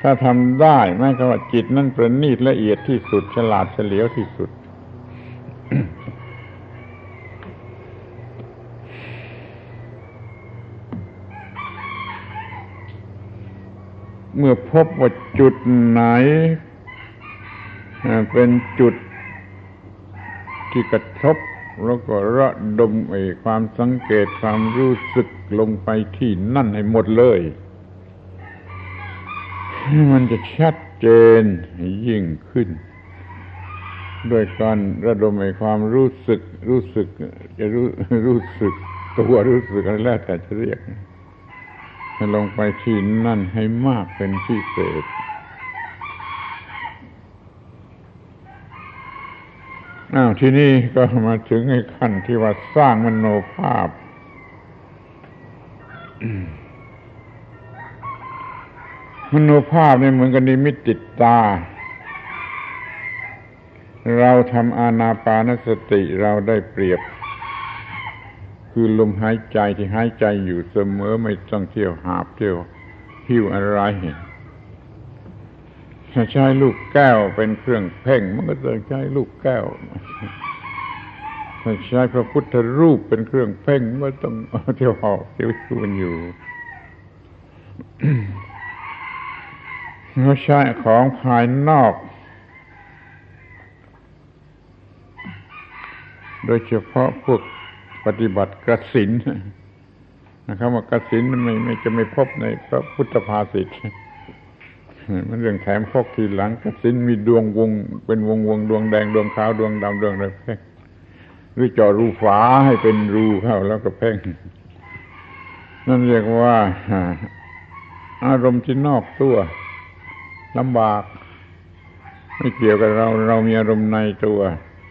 S1: ถ้าทำได้แม้ก็ว่าจิตนั่นประณีตละเอียดที่สุด ฉลาดเฉลียวที่สุดเมื่อพบว่าจุดไหน เป็นจุดที่กระทบแล้วก็ระดมไอ้ความสังเกตความรู้สึกลงไปที่นั่นให้หมดเลย มันจะชัดเจนยิ่งขึ้น ด้วยการระดมไอ้ความรู้สึก รู้สึกจะรู้รู้สึก ตัวรู้สึกอะไรแล้วแต่จะเรียกให้ลงไปที่นั่นให้มากเป็นพิเศษ อ้าวที่นี่ก็มาถึงไอ้ขั้นที่ว่าสร้างมโนภาพ มโนภาพเนี่ยเหมือนกันนิมิตติดตา เราทำอานาปานสติเราได้เปรียบ คือลมหายใจที่หายใจอยู่เสมอไม่ต้องเที่ยวหาบเที่ยวหิ้วอะไร ถ้าใช้ลูกแก้วเป็นเครื่องเพ่ง มันก็จะใช้ลูกแก้ว ถ้าใช้พระพุทธรูปเป็นเครื่องเพ่งมันก็ต้องเที่ยวหอบเที่ยวชูนอยู่เราใช้ของภายนอก โดยเฉพาะพวกปฏิบัติกสินนะครับว่ากสินไม่ไม่จะไม่พบในพระพุทธภาษิต มันเรื่องแถมพกทีหลังกสินมีดวงวง เป็นวงวงดวงแดงดวงขาวดวงดำดวงอะไรเพ่งหรือจอรูฝาให้เป็นรูเข้าแล้วก็เพ่งนั่นเรียกว่าอารมณ์ที่นอกตัวลำบาก ไม่เกี่ยวกับเรา เรามีอารมณ์ในตัว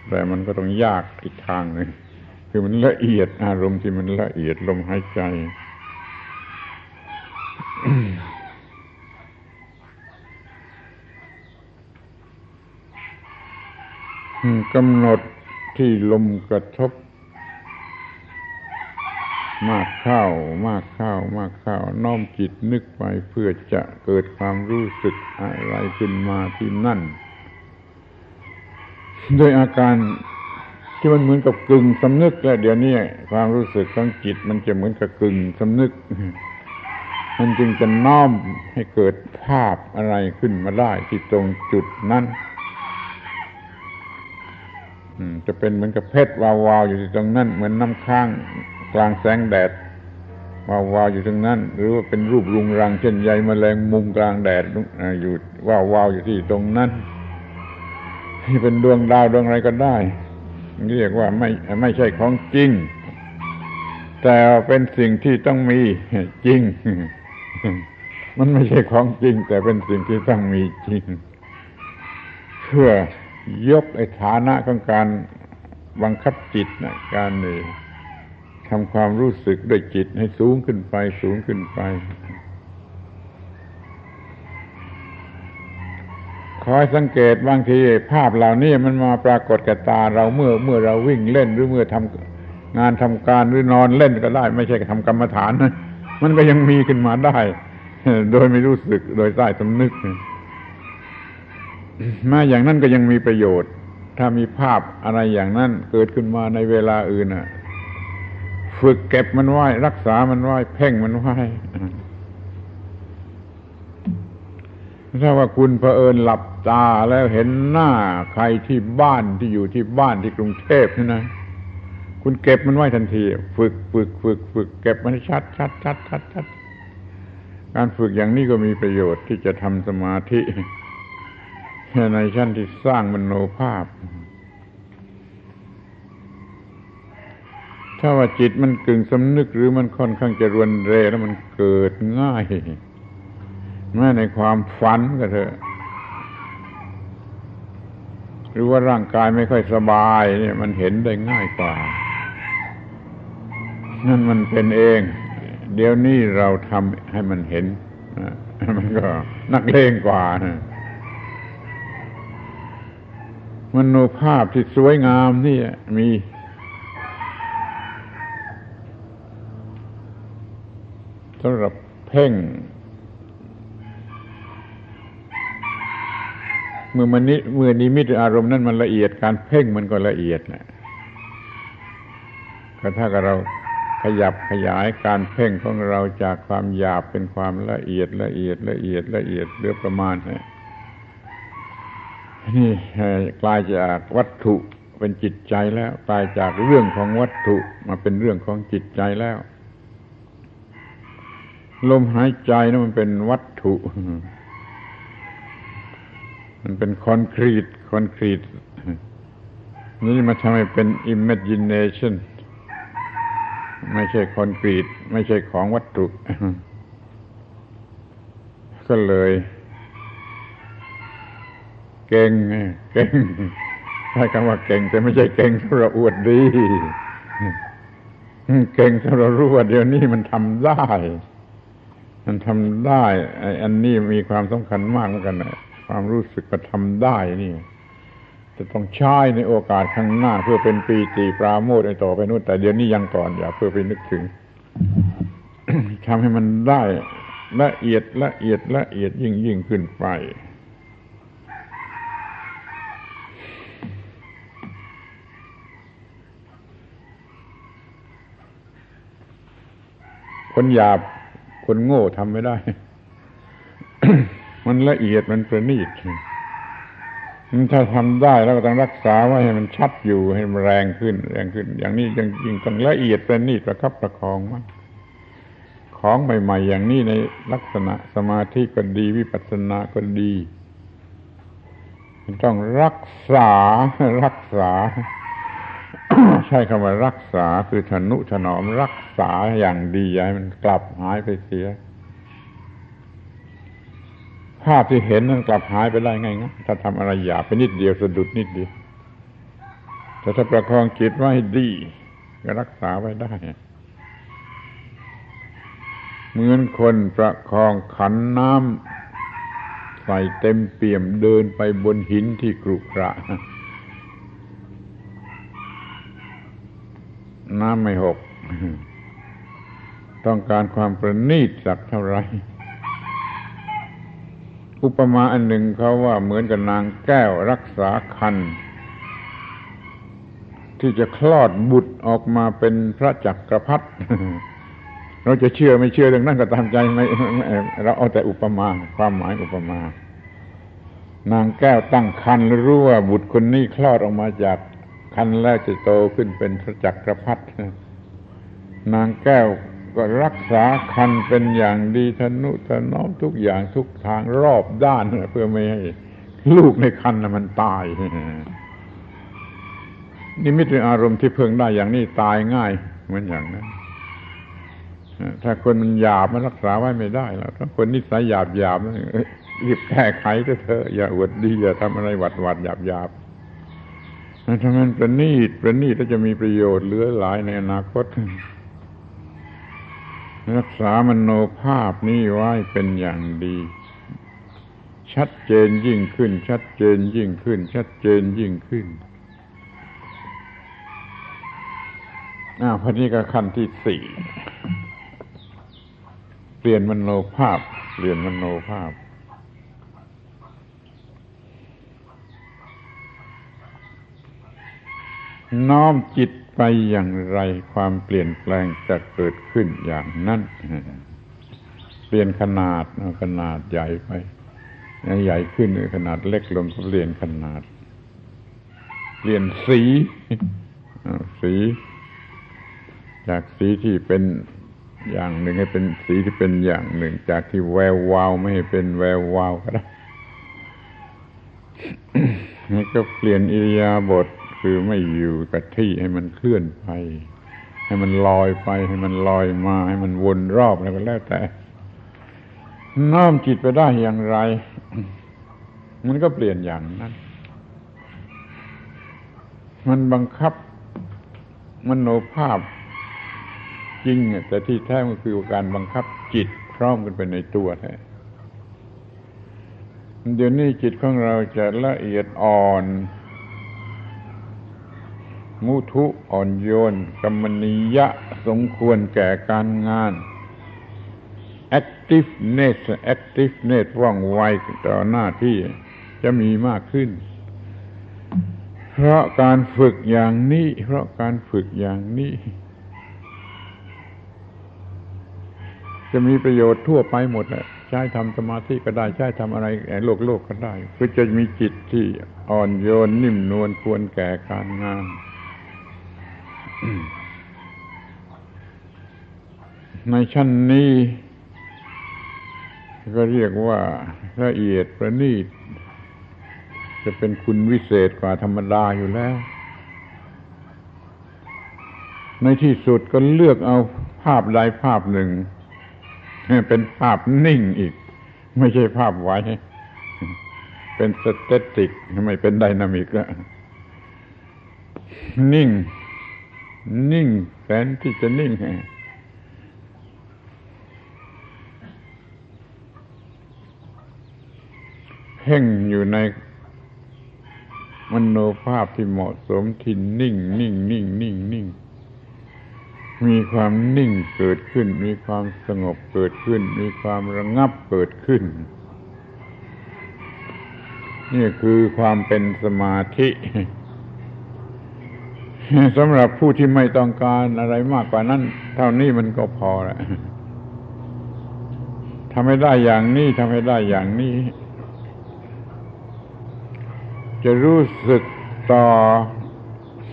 S1: แต่มันก็ต้องยากอีกทางหนึ่งคือมันละเอียดอารมณ์ที่มันละเอียดลมหายใจ กำหนดที่ลมกระทบ มากเข้ามากเข้ามากเข้าน้อมจิตนึกไปเพื่อจะเกิดความรู้สึกอะไรขึ้นมาที่นั่นโดยอาการที่มันเหมือนกับกึ่งสำนึกแล้วเดี๋ยวนี้ความรู้สึกของจิตมันจะเหมือนกับกึ่งสำนึก มันจึงจะน้อมให้เกิดภาพอะไรขึ้นมาได้ที่ตรงจุดนั้น จะเป็นเหมือนกับเพชรวาวๆอยู่ที่ตรงนั้น เหมือนน้ำค้างกลางแสงแดดวาวๆอยู่ตรงนั้น หรือว่าเป็นรูปรุงรังเช่นใยแมลงมุมกลางแดดอยู่วาวๆอยู่ที่ตรงนั้นที่เป็นดวงดาวดวงอะไรก็ได้ เรียกว่าไม่ไม่ใช่ของจริง แต่เป็นสิ่งที่ต้องมีจริง มันไม่ใช่ของจริง แต่เป็นสิ่งที่ต้องมีจริง เพื่อ ยกไอ้ฐานะของการบังคับจิตนะการนี่ทำความรู้สึกด้วยจิตให้สูงขึ้นไป สูงขึ้นไปคอยสังเกตบางทีภาพเหล่านี้มันมาปรากฏกับตาเราเมื่อเมื่อเราวิ่งเล่นหรือเมื่อทำงานทำการหรือนอนเล่นก็ได้ ไม่ใช่ทำกรรมฐานนะมันก็ยังมีขึ้นมาได้ โดยไม่รู้สึกโดยใต้สำนึก มาอย่างนั้นก็ยังมีประโยชน์ ถ้ามีภาพอะไรอย่างนั้นเกิดขึ้นมาในเวลาอื่นน่ะฝึกเก็บมันไว้ รักษามันไว้ เพ่งมันไว้ถ้าว่าคุณเผอิญหลับตาแล้วเห็นหน้าใครที่บ้านที่อยู่ที่บ้านที่กรุงเทพนี่นะคุณเก็บมันไว้ทันที ฝึกฝึกฝึกฝึกเก็บมันชัดชัดชัดชัดชัดการฝึกอย่างนี้ก็มีประโยชน์ที่จะทำสมาธิ ในชั้นที่สร้างมโนภาพ ถ้าว่าจิตมันกึ่งสำนึกหรือมันค่อนข้างจะรวนเรแล้วมันเกิดง่ายแม้ในความฝันก็เถอะ หรือว่าร่างกายไม่ค่อยสบาย เนี่ย มันเห็นได้ง่ายกว่า นั่นมันเป็นเอง เดี๋ยวนี้เราทำให้มันเห็นมันก็นักเลงกว่านะ มโนภาพที่สวยงามนี่มี สำหรับเพ่ง เมื่อมันนี้เมื่อนิมิตอารมณ์นั้นมันละเอียดการเพ่งมันก็ละเอียดนะก็ถ้าเราขยับขยายการเพ่งของเราจากความหยาบเป็นความละเอียดละเอียดละเอียดละเอียดเรือประมาณนี่ กลายจากวัตถุเป็นจิตใจแล้วกลายจากเรื่องของวัตถุมาเป็นเรื่องของจิตใจแล้ว ลมหายใจนะมันเป็นวัตถุ มันเป็นคอนกรีตคอนกรีตนี่มาทำให้เป็น imagination ไม่ใช่คอนกรีต ไม่ใช่ของวัตถุ ก็เลย เก่งเก่งใช้คำว่าเก่ง แต่ไม่ใช่เก่งสำหรับอวดดีเก่งสำหรับรู้ว่าเดี๋ยวนี้มันทำได้ มันทำได้อันนี้มีความสำคัญมากเหมือนกันความรู้สึกว่าทำได้นี่จะต้องใช้ในโอกาสข้างหน้า เพื่อเป็นปีติปราโมทในต่อไปนู่นแต่เดี๋ยวนี้ยังก่อนอย่าเพื่อไปนึกถึงทำให้มันได้ละเอียดละเอียดละเอียดยิ่งยิ่งขึ้นไป คนหยาบ คนโง่ทำไม่ได้ มันละเอียดมันประณีตถ้าทำได้แล้วก็ต้องรักษาไว้ให้มันชัดอยู่ให้มันแรงขึ้น แรงขึ้น อย่างนี้ยังยิ่งต้องละเอียดประณีตประคับประคองมากของใหม่ ๆ อย่างนี้ในลักษณะสมาธิก็ดีวิปัสสนาก็ดี ต้องรักษารักษา ใช้คำว่ารักษาคือทนุถนอมรักษาอย่างดีให้มันกลับหายไปเสีย ภาพที่เห็นมันกลับหายไปได้ไงนะถ้าทำอะไรหยาบไปนิดเดียวสะดุดนิดเดียวแต่ถ้าประคองจิตไว้ดี ก็รักษาไว้ได้ เหมือนคนประคองขันน้ำใส่เต็มเปี่ยมเดินไปบนหินที่กรุขระ น้ำไม่หก ต้องการความประณีตสักเท่าไรอุปมาอันหนึ่งเขาว่าเหมือนกับนางแก้วรักษาคันที่จะคลอดบุตรออกมาเป็นพระจักรพรรดิเราจะเชื่อไม่เชื่อเรื่องนั้นก็ตามใจไม่เราเอาแต่อุปมา ความหมายอุปมา นางแก้วตั้งคันรู้ว่าบุตรคนนี้คลอดออกมาจาก คันแล้วจะโตขึ้นเป็นพระจักรพรรดินางแก้วก็รักษาคันเป็นอย่างดีทนุถนอมทุกอย่างทุกทางรอบด้านเพื่อไม่ให้ลูกในคันมันตายนี่มิตรอารมณ์ที่เพิ่งได้อย่างนี้ตายง่ายเหมือนอย่างนั้นถ้าคนมันหยาบมันรักษาไว้ไม่ได้แล้วถ้าคนนิสัยหยาบหยาบรีบแก้ไขเถอะอย่าอวดดีอย่าทำอะไรหวัดหวัดหยาบหยาบ ถ้ามันประณีตประณีตแล้วจะมีประโยชน์เหลือหลายในอนาคต รักษามนโนภาพนี้ไว้เป็นอย่างดี ชัดเจนยิ่งขึ้น ชัดเจนยิ่งขึ้น ชัดเจนยิ่งขึ้นอ้าวพอนี้ก็ขั้นที่สี่เปลี่ยนมนโนภาพ เปลี่ยนมนโนภาพ น้อมจิตไปอย่างไรความเปลี่ยนแปลงจะเกิดขึ้นอย่างนั้น เปลี่ยนขนาดขนาดใหญ่ไป ใหญ่ขึ้นขนาดเล็กลงก็เปลี่ยนขนาด เปลี่ยนสีสี จากสีที่เป็นอย่างหนึ่งให้เป็นสีที่เป็นอย่างหนึ่ง จากที่แวววาวไม่ให้เป็นแวววาวก็ได้นี่ก็เปลี่ยนอิริยาบถ คือไม่อยู่กับที่ให้มันเคลื่อนไป ให้มันลอยไป ให้มันลอยมา ให้มันวนรอบอะไรก็แล้วแต่ น้อมจิตไปได้อย่างไร มันก็เปลี่ยนอย่างนั้น มันบังคับมโนภาพจริงแต่ที่แท้ก็คือการบังคับจิตพร้อมกันไปในตัวแท้เดี๋ยวนี้จิตของเราจะละเอียดอ่อน มุทุอ่อนโยนกรรมนิยะสมควรแก่การงาน activeness activeness ว่องไวต่อหน้าที่จะมีมากขึ้น เพราะการฝึกอย่างนี้ เพราะการฝึกอย่างนี้ จะมีประโยชน์ทั่วไปหมดแหละใช้ทำสมาธิก็ได้ใช้ทำอะไรโลกโลกก็ได้ เพื่อจะมีจิตที่อ่อนโยนนิ่มนวลควรแก่การงาน ในชั้นนี้ ก็เรียกว่าละเอียดประณีต จะเป็นคุณวิเศษกว่าธรรมดาอยู่แล้ว ในที่สุดก็เลือกเอาภาพใดภาพหนึ่ง เป็นภาพนิ่งอีก ไม่ใช่ภาพไหว เป็น static ไม่เป็น dynamic แล้วนิ่ง นิ่งแสนที่จะนิ่งเพ่งอยู่ในมโนภาพที่เหมาะสมที่นิ่ง นิ่ง นิ่ง นิ่ง นิ่ง มีความนิ่งเกิดขึ้น มีความสงบเกิดขึ้น มีความระงับเกิดขึ้น นี่คือความเป็นสมาธิ สำหรับผู้ที่ไม่ต้องการอะไรมากกว่านั้น เท่านี้มันก็พอแล้วทำให้ได้อย่างนี้ทำให้ได้อย่างนี้ จะรู้สึกต่อ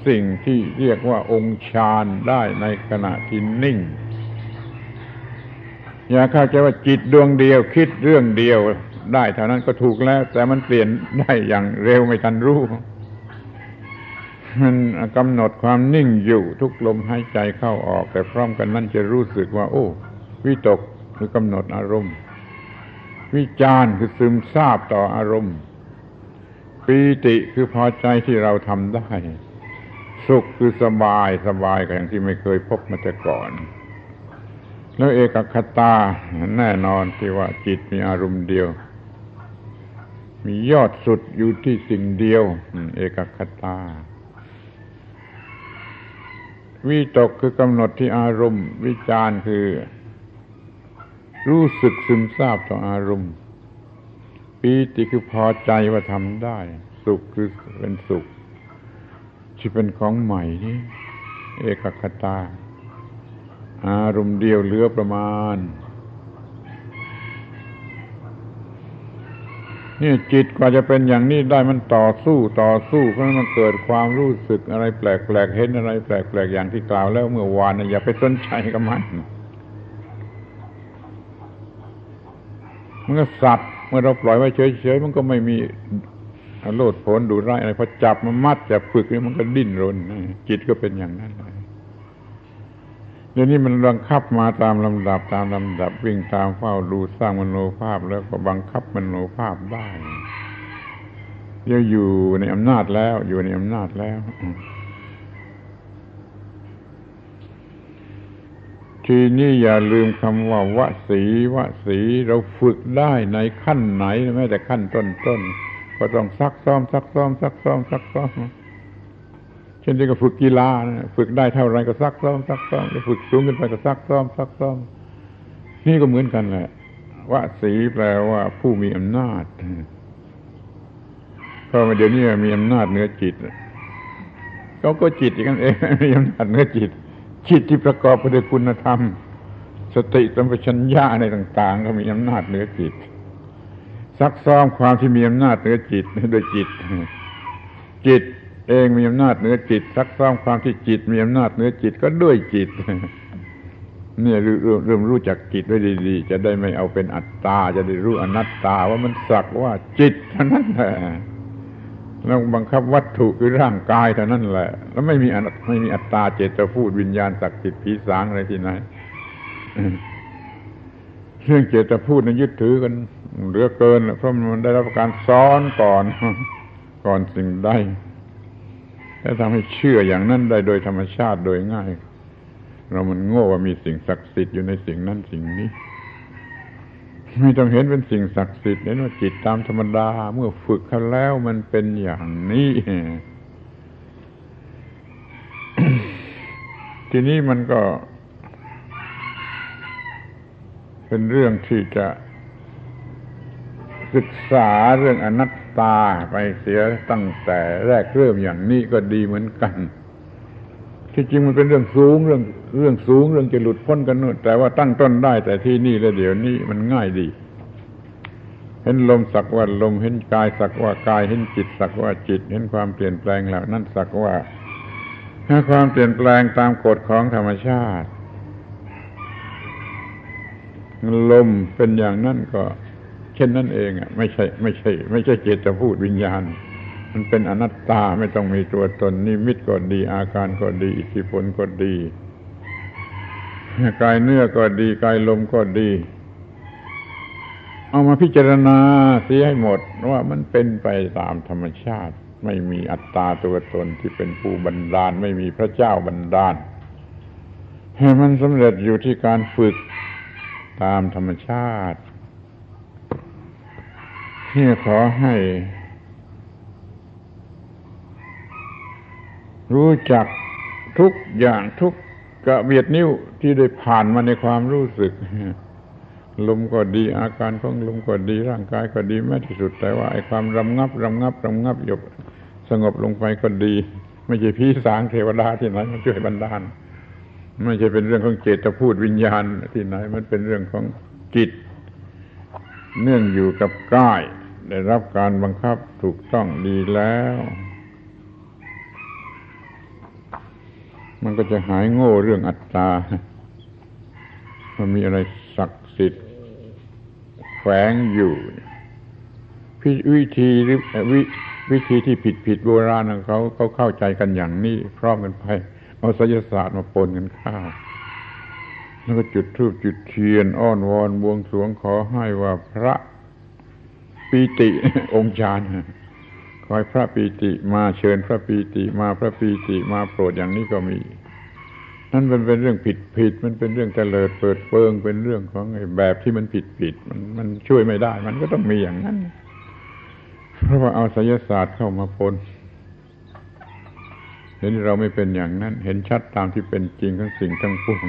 S1: สิ่งที่เรียกว่าองค์ฌานได้ในขณะที่นิ่ง อย่าเข้าใจว่าจิตดวงเดียวคิดเรื่องเดียวได้เท่านั้นก็ถูกแล้ว แต่มันเปลี่ยนได้อย่างเร็วไม่ทันรู้ มันกำหนดความนิ่งอยู่ทุกลมหายใจเข้าออก แต่พร้อมกันนั้นจะรู้สึกว่า โอ้วิตกคือกำหนดอารมณ์ วิจารคือซึมซาบต่ออารมณ์ปีติคือพอใจที่เราทำได้ สุขคือสบายสบายกันอย่างที่ไม่เคยพบมาแต่ก่อน แล้วเอกคตาแน่นอนที่ว่าจิตมีอารมณ์เดียว มียอดสุดอยู่ที่สิ่งเดียว เอกคตา วิตกคือกำหนดที่อารมณ์ วิจารคือ รู้สึกซึมซาบต่ออารมณ์ปีติคือพอใจว่าทำได้ สุขคือเป็นสุข ที่เป็นของใหม่นี่เอกคตา อารมณ์เดียวเหลือประมาณ นี่จิตกว่าจะเป็นอย่างนี้ได้มันต่อสู้ต่อสู้เพราะมันเกิดความรู้สึกอะไรแปลกๆเห็นอะไรแปลกๆอย่างที่กล่าวแล้วเมื่อวานนะอย่าไปสนใจกับมันมันก็สัตว์เมื่อเราปล่อยไว้เฉยๆมันก็ไม่มีโลดผลดูร้ายอะไรพอจับมันมัดจับฝึกนี่มันก็ดิ้นรนจิตก็เป็นอย่างนั้น เดี๋ยวนี้มันบังคับมาตามลำดับตามลำดับวิ่งตามเฝ้าดูสร้างมโนภาพแล้วก็บังคับมโนภาพได้เดี๋ยวอยู่ในอำนาจแล้ว อยู่ในอำนาจแล้วทีนี้อย่าลืมคำว่าวสีวสีเราฝึกได้ในขั้นไหนแม้แต่ขั้นต้นๆก็ต้องซักซ้อมซักซ้อมซักซ้อมซักซ้อม เช่นที่ก็ฝึกกีฬานะฝึกได้เท่าไรก็ซักซ้อมซักซ้อมจะฝึกสูงขึ้นไปก็ซักซ้อมซักซ้อม นี่ก็เหมือนกันแหละวสีแปลว่าผู้มีอำนาจเพราะเดี๋ยวนี้มีอำนาจเหนือจิตเขาก็จิตอย่างนั้นเองมีอำนาจเหนือจิต จิตที่ประกอบไปด้วยคุณธรรม สติสัมปชัญญะอะไรต่าง ๆ ก็มีอำนาจเหนือจิต ซักซ้อมความที่มีอำนาจเหนือจิตโดยจิตจิต เองมีอำนาจเหนือจิตซักซ้อมความที่จิต มีอำนาจเหนือจิตก็ด้วยจิต เนี่ยเริ่มรู้จักจิตไว้ดีๆ จะได้ไม่เอาเป็นอัตตา จะได้รู้อนัตตาว่ามันสักว่าจิตเท่านั้นแหละแล้วบังคับวัตถุคือร่างกายเท่านั้นแหละ แล้วไม่มีไม่มีอัตตาเจตพูดวิญญาณศักดิ์สิทธิ์ผีสางอะไรที่ไหนเรื่องเจตพูดนั้นยึดถือกันเหลือเกินเพราะมันได้รับการซ้อนก่อน ก่อนสิ่งใด และทำให้เชื่ออย่างนั้นได้โดยธรรมชาติโดยง่าย เรามันโง่ว่ามีสิ่งศักดิ์สิทธิ์อยู่ในสิ่งนั้นสิ่งนี้ ไม่ต้องเห็นเป็นสิ่งศักดิ์สิทธิ์เห็นว่าจิตตามธรรมดา เมื่อฝึกเขาแล้วมันเป็นอย่างนี้ทีนี้มันก็ เป็นเรื่องที่จะศึกษาเรื่องอนัต ตาไปเสียตั้งแต่แรกเริ่มอย่างนี้ก็ดีเหมือนกัน ที่จริงมันเป็นเรื่องสูงเรื่องเรื่องสูงเรื่องจะหลุดพ้นกันนู่นแต่ว่าตั้งต้นได้แต่ที่นี่และเดี๋ยวนี้มันง่ายดี เห็นลมสักว่าลมเห็นกายสักว่ากายเห็นจิตสักว่าจิต เห็นความเปลี่ยนแปลงแล้วนั่นสักว่าความเปลี่ยนแปลงตามกฎของธรรมชาติ ลมเป็นอย่างนั้นก็ เช่นนั้นเองอะไม่ใช่ไม่ใช่ ไม่ใช่เจตพูดวิญญาณ มันเป็นอนัตตาไม่ต้องมีตัวตนนิมิตก็ดี อาการก็ดี อิทธิพลก็ดีกายเนื้อก็ดีกายลมก็ดี เอามาพิจารณาเสียให้หมดว่ามันเป็นไปตามธรรมชาติ ไม่มีอัตตาตัวตนที่เป็นผู้บันดาล ไม่มีพระเจ้าบันดาลให้มันสำเร็จอยู่ที่การฝึกตามธรรมชาติ ที่ขอให้ รู้จักทุกอย่างทุกกระเบียดนิ้วที่ได้ผ่านมาในความรู้สึกลมก็ดีอาการของลมก็ดีร่างกายก็ดีแม้ที่สุด แต่ว่าไอ้ความรำงับรำงับรำงับหยบสงบลงไปก็ดี ไม่ใช่พี่สางเทวดาที่ไหนมันช่วยบรรดาล ไม่ใช่เป็นเรื่องของเจตพูดวิญญาณที่ไหน มันเป็นเรื่องของจิต เนื่องอยู่กับกาย ได้รับการบังคับถูกต้องดีแล้ว มันก็จะหายโง่เรื่องอัตตา มันมีอะไรศักดิ์สิทธิ์แฝงอยู่วิธีหรือวิวิธีที่ผิดผิดโบราณของเขาเขาเข้าใจกันอย่างนี้พร้อมกันไปเอาศิลศาสตร์มาปนกันข้าวแล้วก็จุดธูปจุดเทียน อ้อนวอนบวงสรวงขอให้ว่าพระ ปีติองค์ฌานคอยพระปีติมาเชิญพระปีติมาพระปีติมาโปรดอย่างนี้ก็มี นั่นมันเป็นเรื่องผิดผิดมันเป็นเรื่องเตลิดเปิดเปิงเป็นเรื่องของแบบที่มันผิดผิดมันมันช่วยไม่ได้ มันก็ต้องมีอย่างนั้น เพราะว่าเอาศิลศาสตร์เข้ามาปนเห็นเราไม่เป็นอย่างนั้น เห็นชัดตามที่เป็นจริงของสิ่งทั้งปวง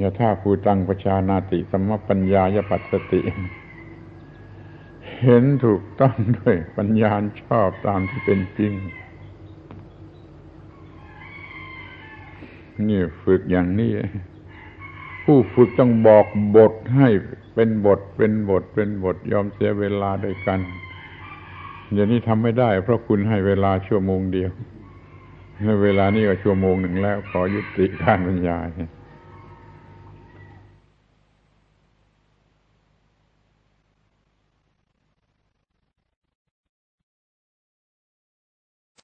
S1: ยาท่าภูตังประชานาติ สมปัญญายปัสสติ เห็นถูกต้องด้วยปัญญาชอบตามที่เป็นจริง นี่ฝึกอย่างนี้ ผู้ฝึกต้องบอกบทให้เป็นบทเป็นบทเป็นบทยอมเสียเวลาด้วยกันอย่างนี้ทำไม่ได้ เพราะคุณให้เวลาชั่วโมงเดียว เวลานี้ก็ชั่วโมงหนึ่งแล้ว ขอยุติการบรรยาย